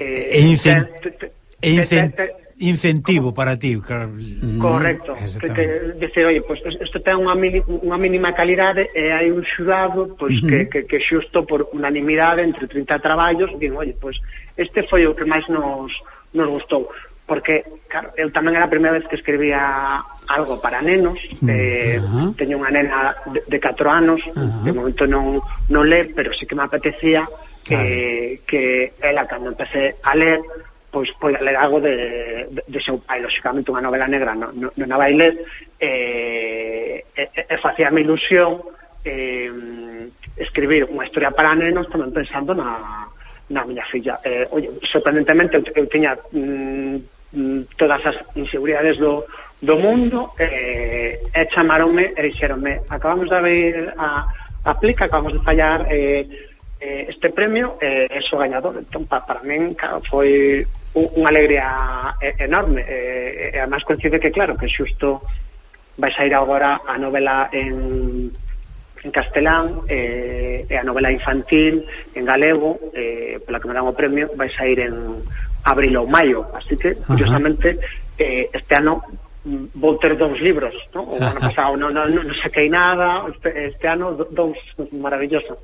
Eh, é incen te, te, é incen te, te, incentivo para ti. Mm-hmm. Correcto. Que, que, decir, oye, pues, isto ten unha, mini, unha mínima calidade e hai un xurado pues, uh -huh. que, mm-hmm. que, que xusto por unanimidade entre 30 traballos, din, oye, pues, este foi o que máis nos, nos gustou porque claro, eu tamén era a primeira vez que escribía algo para nenos mm. eh, uh -huh. teño unha nena de, de 4 anos uh -huh. de momento non, non ler pero sí que me apetecía claro. que, que ela cando empecé a ler pois poida ler algo de, de, de seu pai lóxicamente unha novela negra non, non, non a vai ler eh, e, eh, eh, facía mi ilusión eh, escribir unha historia para nenos tamén pensando na, na miña filla eh, oye, sorprendentemente eu, eu tiña mm, mm, todas as inseguridades do, do mundo eh, e chamaronme e dixeronme acabamos de ver a, a aplica, acabamos de fallar eh, eh, este premio e eh, o gañador entón pa, para min claro, foi unha alegría enorme eh, e además coincide que claro que xusto vai sair agora a novela en en castelán eh, e a novela infantil en galego eh, pola que me dan o premio vai sair en abril ou maio, así que, curiosamente, eh, este ano mm, vou ter dous libros, ¿no? o ano pasado non, non, non saquei nada, este, este ano dous maravilloso.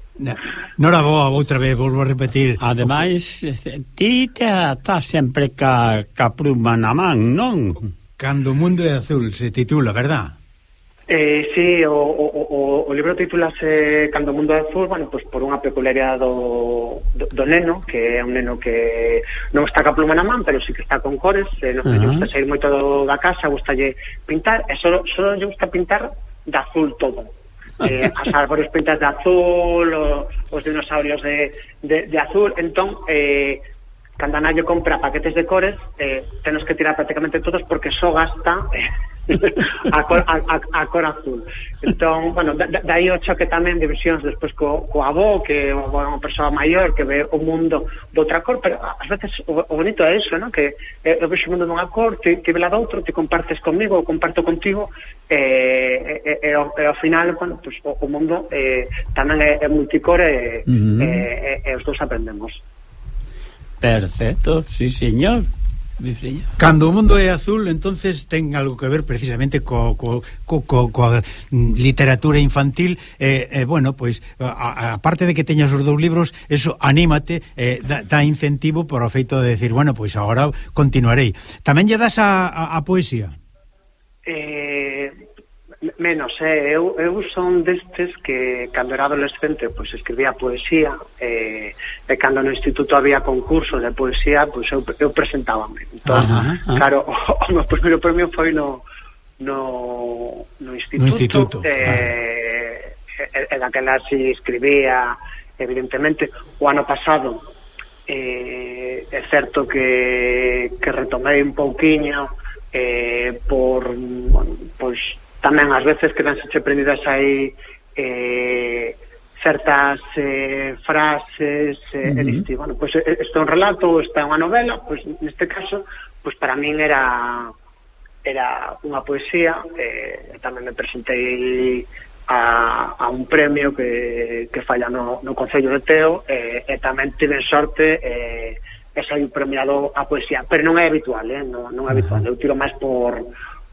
Nora boa, outra vez, volvo a repetir. Ademais, ti te atás sempre ca, ca pluma na man, non? Cando o mundo é azul se titula, verdad? Eh, sí, o, o, o, o libro titulase Cando o mundo é azul, bueno, pues por unha peculiaridade do, do, do neno, que é un neno que non está ca pluma na man, pero sí que está con cores, eh, non uh -huh. gusta sair moito do, da casa, gustalle pintar, e só, só lle gusta pintar de azul todo. <laughs> Eh, as árbores pintas de azul, o, os dinosaurios de, de, de azul, entón... Eh, Cando Anayo compra paquetes de cores, eh, tenos que tirar prácticamente todos porque só gasta eh, a, cor, a, a, a cor azul entón, bueno, da, daí o choque tamén de visións despois co, co avó que é unha persoa maior que ve o mundo de outra cor, pero ás veces o, o bonito é iso, ¿no? que eh, eu vexo o mundo dunha cor, ti, ti vela da outro ti compartes comigo, eu comparto contigo e, e, e, e ao final bueno, pues, o, o mundo eh, tamén é, é multicor e, uh -huh. e, e, e os dous aprendemos Perfecto, sí señor Bifreño. Cando o mundo é azul, entonces ten algo que ver precisamente co, co, co, co, coa literatura infantil e, eh, eh, bueno, pois a, a parte de que teñas os dous libros, eso anímate, eh, dá, dá incentivo para o feito de decir, bueno, pois agora continuarei. Tamén lle das a, a, a poesía? Eh, Menos, eh, eu, eu son destes que cando era adolescente pois escribía poesía eh, e cando no instituto había concurso de poesía pois eu, eu presentábame entón, ajá, ajá. claro, <laughs> o, o, meu primeiro premio foi no, no, no instituto, no instituto eh, claro. e, e daquela si escribía evidentemente o ano pasado eh, é certo que, que retomei un pouquiño eh, por, bueno, pois tamén ás veces quedanse prendidas aí eh, certas eh, frases eh, uh -huh. e diste, bueno, pois pues, eh, isto é un relato, isto é unha novela, pois pues, neste caso, pois pues, para min era era unha poesía, eh, tamén me presentei a, a un premio que, que falla no, no Concello de Teo eh, e tamén tiven sorte eh, e saí premiado a poesía pero non é habitual, eh? non, non é habitual eu tiro máis por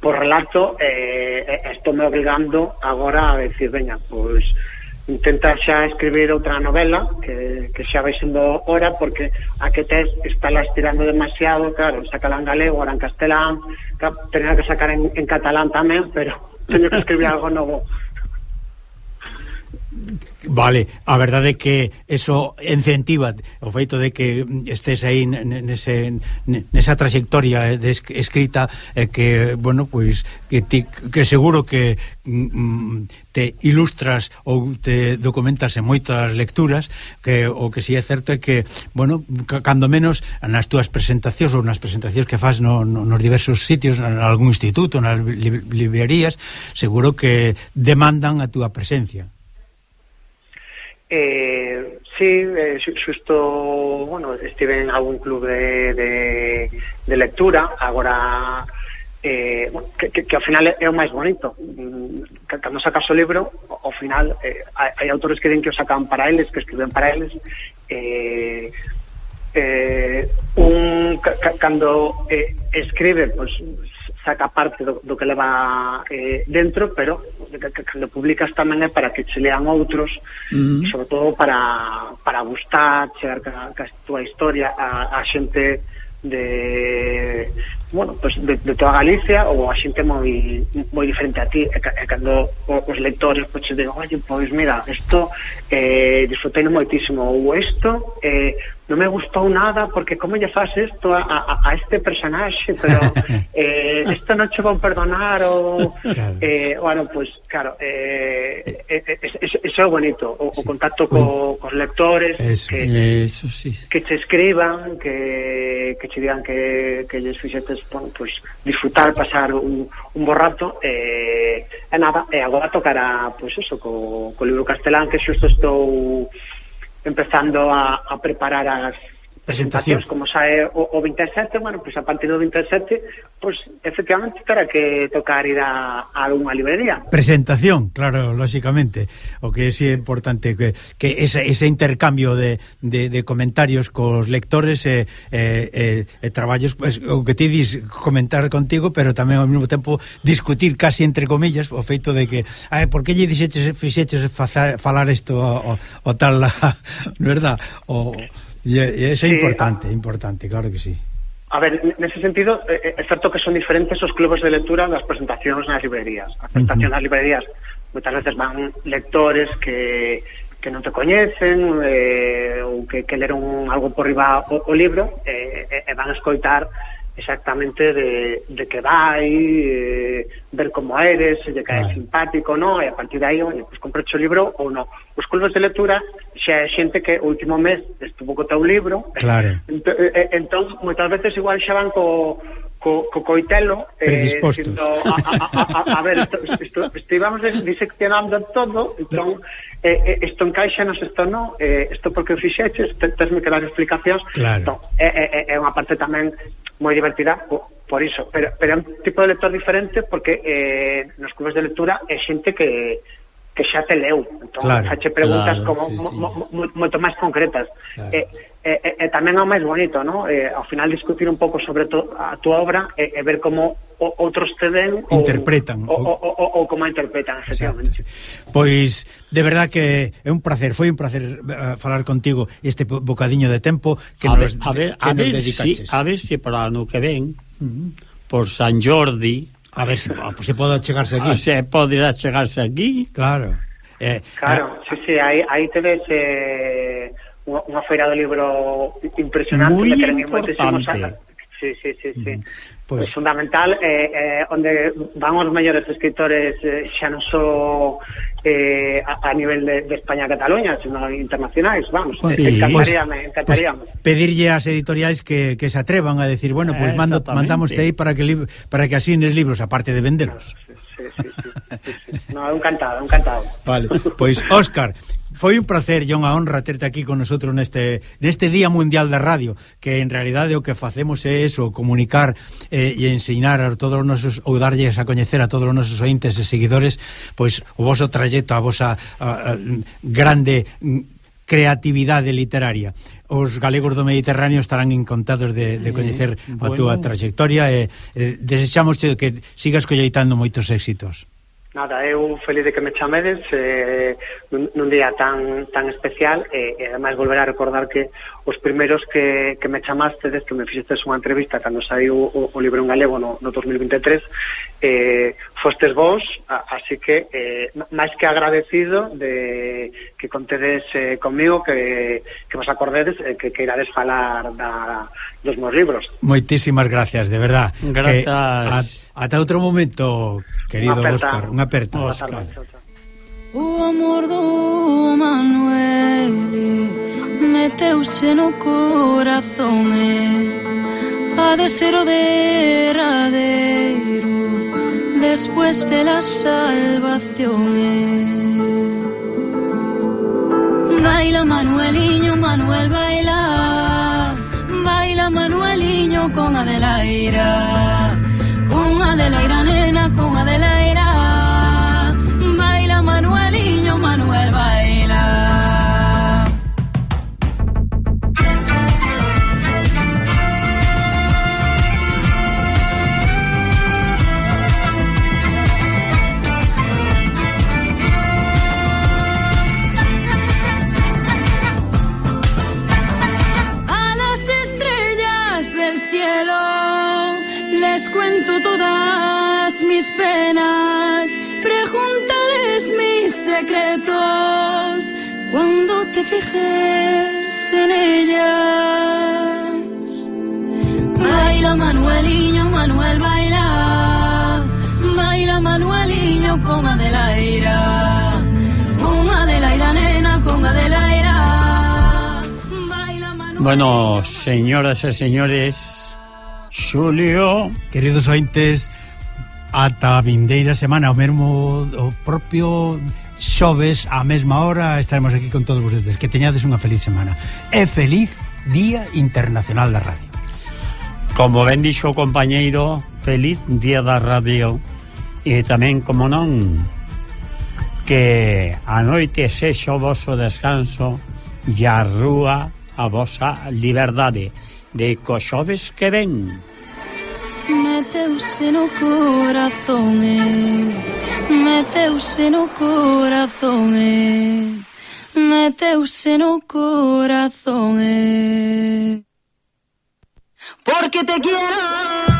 por relato eh, eh estou me obrigando agora a decir, veña, pois intentar xa escribir outra novela que, que xa vai sendo hora porque a que tes está la estirando demasiado, claro, sacala en galego, ahora en castelán, tenía que sacar en, en catalán tamén, pero <laughs> teño que escribir algo novo Vale, a verdade é que eso incentiva o feito de que estés aí nese, nesa trayectoria de escrita eh, que, bueno, pois que, ti, que seguro que mm, te ilustras ou te documentas en moitas lecturas que o que si sí é certo é que, bueno, cando menos nas túas presentacións ou nas presentacións que faz no, no, nos diversos sitios, en algún instituto, nas librerías, seguro que demandan a túa presencia. Eh, sí, eh, xusto, bueno, estive en algún club de, de, de lectura, agora eh, que, que, que ao final é mm, o máis bonito. Cando sacas o libro ao final eh, hai, hai autores que den que o sacan para eles que escriben para eles eh, eh, un, cando eh, escribe pues, saca parte do, do que leva eh, dentro, pero que, que, cando publicas tamén é para que che lean outros, uh -huh. sobre todo para, para gustar, chegar ca, ca túa historia a, a xente de bueno, pues de, de toda Galicia ou a xente moi, moi diferente a ti e, e cando os lectores pois pues, digo, oye, pois mira, isto eh, disfrutei moitísimo ou isto eh, non me gustou nada porque como lle faz isto a, a, a este personaxe pero <laughs> eh, isto non che vão perdonar ou claro. eh, bueno, pues, claro eh, eh, eh eso é bonito o, sí. o contacto co, cos lectores eso, que, eso, sí. que te escriban que, que te digan que, que lles fixetes bueno, pues, disfrutar, pasar un, un bo rato eh, e nada, eh, e agora tocará pues, eso, co, co libro castelán que xusto estou empezando a, a preparar as, presentación. Como xa é o, o 27, bueno, pois pues a partir do 27, pois pues, efectivamente terá que tocar ir a, a algunha librería. Presentación, claro, lógicamente, O que é sí importante que, que ese, ese intercambio de, de, de comentarios cos lectores e eh, eh, eh, traballos, pues, o que ti dis comentar contigo, pero tamén ao mesmo tempo discutir casi entre comillas o feito de que, ah, por que lle dixeches fixeches falar isto o, o, o tal, a, <laughs> verdad? O E, e ese é importante, eh, importante, claro que sí. A ver, nese sentido, eh, eh, é certo que son diferentes os clubes de lectura das presentacións nas librerías. As presentacións uh -huh. nas librerías moitas veces van lectores que que non te coñecen eh, ou que, que leron algo por riba o, o libro e, eh, e, eh, e van escoitar exactamente de, de que vai, eh, ver como eres, se lle cae vale. simpático, no? E a partir de aí, pues comprecho o libro ou non. Os clubes de lectura xa é xente que o último mes estuvo co teu libro. Claro. Entón, eh, eh, entón moitas veces igual xa van co co, co coitelo eh, dicindo, a, a, a, a ver estivamos diseccionando todo entón eh, eh isto encaixanos, isto non eh, isto porque o fixeches, tesme que dar explicacións claro. entón, é, é, é unha parte tamén moi divertida por, por iso pero, pero é un tipo de lector diferente porque eh, nos clubes de lectura é xente que que xa te leu entón, claro, fache preguntas claro, como sí, mo, sí. Mo, mo, moito máis concretas claro. eh, e, e, e tamén é o máis bonito, no? eh, ao final discutir un pouco sobre to, a túa obra e, e ver como o, outros te den interpretan ou, ou, ou, ou como interpretan efectivamente. Exacto. Pois de verdad que é un placer, foi un placer uh, falar contigo este bocadiño de tempo que a nos, ver, a ver, que a ver dedicaches. Si, a ver se si para ano que ven uh -huh. por San Jordi A ver se, ah, se pode achegarse aquí. Ah, <laughs> se pode achegarse aquí. Claro. Eh, claro, eh, sí, sí, aí, aí tedes eh, unha, unha feira do libro impresionante moi que importante. Sí, sí, sí, sí. Mm. Pues... é fundamental eh, eh, onde van os mellores escritores eh, xa non só eh, a, a nivel de, de España e Cataluña sino internacionais, vamos pues, sí, encantaríame, encantaríame. Pues, pedirlle ás editoriais que, que se atrevan a decir bueno, pois pues, mando, mandamos aí para que para que asines libros, aparte de vendelos sí, sí, sí, sí, sí, sí. No, encantado, encantado. Vale, pois pues, Óscar foi un placer e unha honra terte aquí con nosotros neste neste Día Mundial da Radio, que en realidade o que facemos é eso, comunicar eh, e ensinar a todos os nosos ou darlles a coñecer a todos os nosos ointes e seguidores, pois o voso trayecto, a vosa a, a, grande mm, creatividade literaria. Os galegos do Mediterráneo estarán encantados de, de eh, coñecer eh, bueno. a túa trayectoria e, e desexamos que sigas colleitando moitos éxitos. Nada, eu feliz de que me chamedes eh, nun, nun día tan, tan especial e, eh, e ademais volver a recordar que os primeiros que, que me chamastedes, que me fixestes unha entrevista cando saiu o, o libro en galego no, no 2023 eh, fostes vos, así que eh, máis que agradecido de que contedes eh, comigo que, que vos acordedes eh, que queirades falar da, dos meus libros. Moitísimas gracias, de verdad. Gracias. Que, a, ata outro momento, querido unha aperta, Óscar. Unha aperta. Óscar. O amor do Manuel meteuse no corazón eh, a de ser o derradeiro después de la salvación. Baila Manueliño, Manuel baila, baila Manueliño con Adelaira. Baila Manueliño, Manuel baila Baila Manueliño con Adelaira Con Adelaira nena, con Adelaira Baila Manuel... Bueno, señoras e señores Xulio Queridos ointes Ata a vindeira semana O mesmo o propio xoves á mesma hora estaremos aquí con todos vostedes. Que teñades unha feliz semana. E feliz Día Internacional da Radio. Como ben dixo o compañeiro, feliz día da radio e tamén, como non, que a noite sexa o vosso descanso e a rúa a vosa liberdade de coxoves que ven. Meteuse no corazón, eh? meteuse no corazón, eh? meteuse no corazón. Eh? Porque te quiero.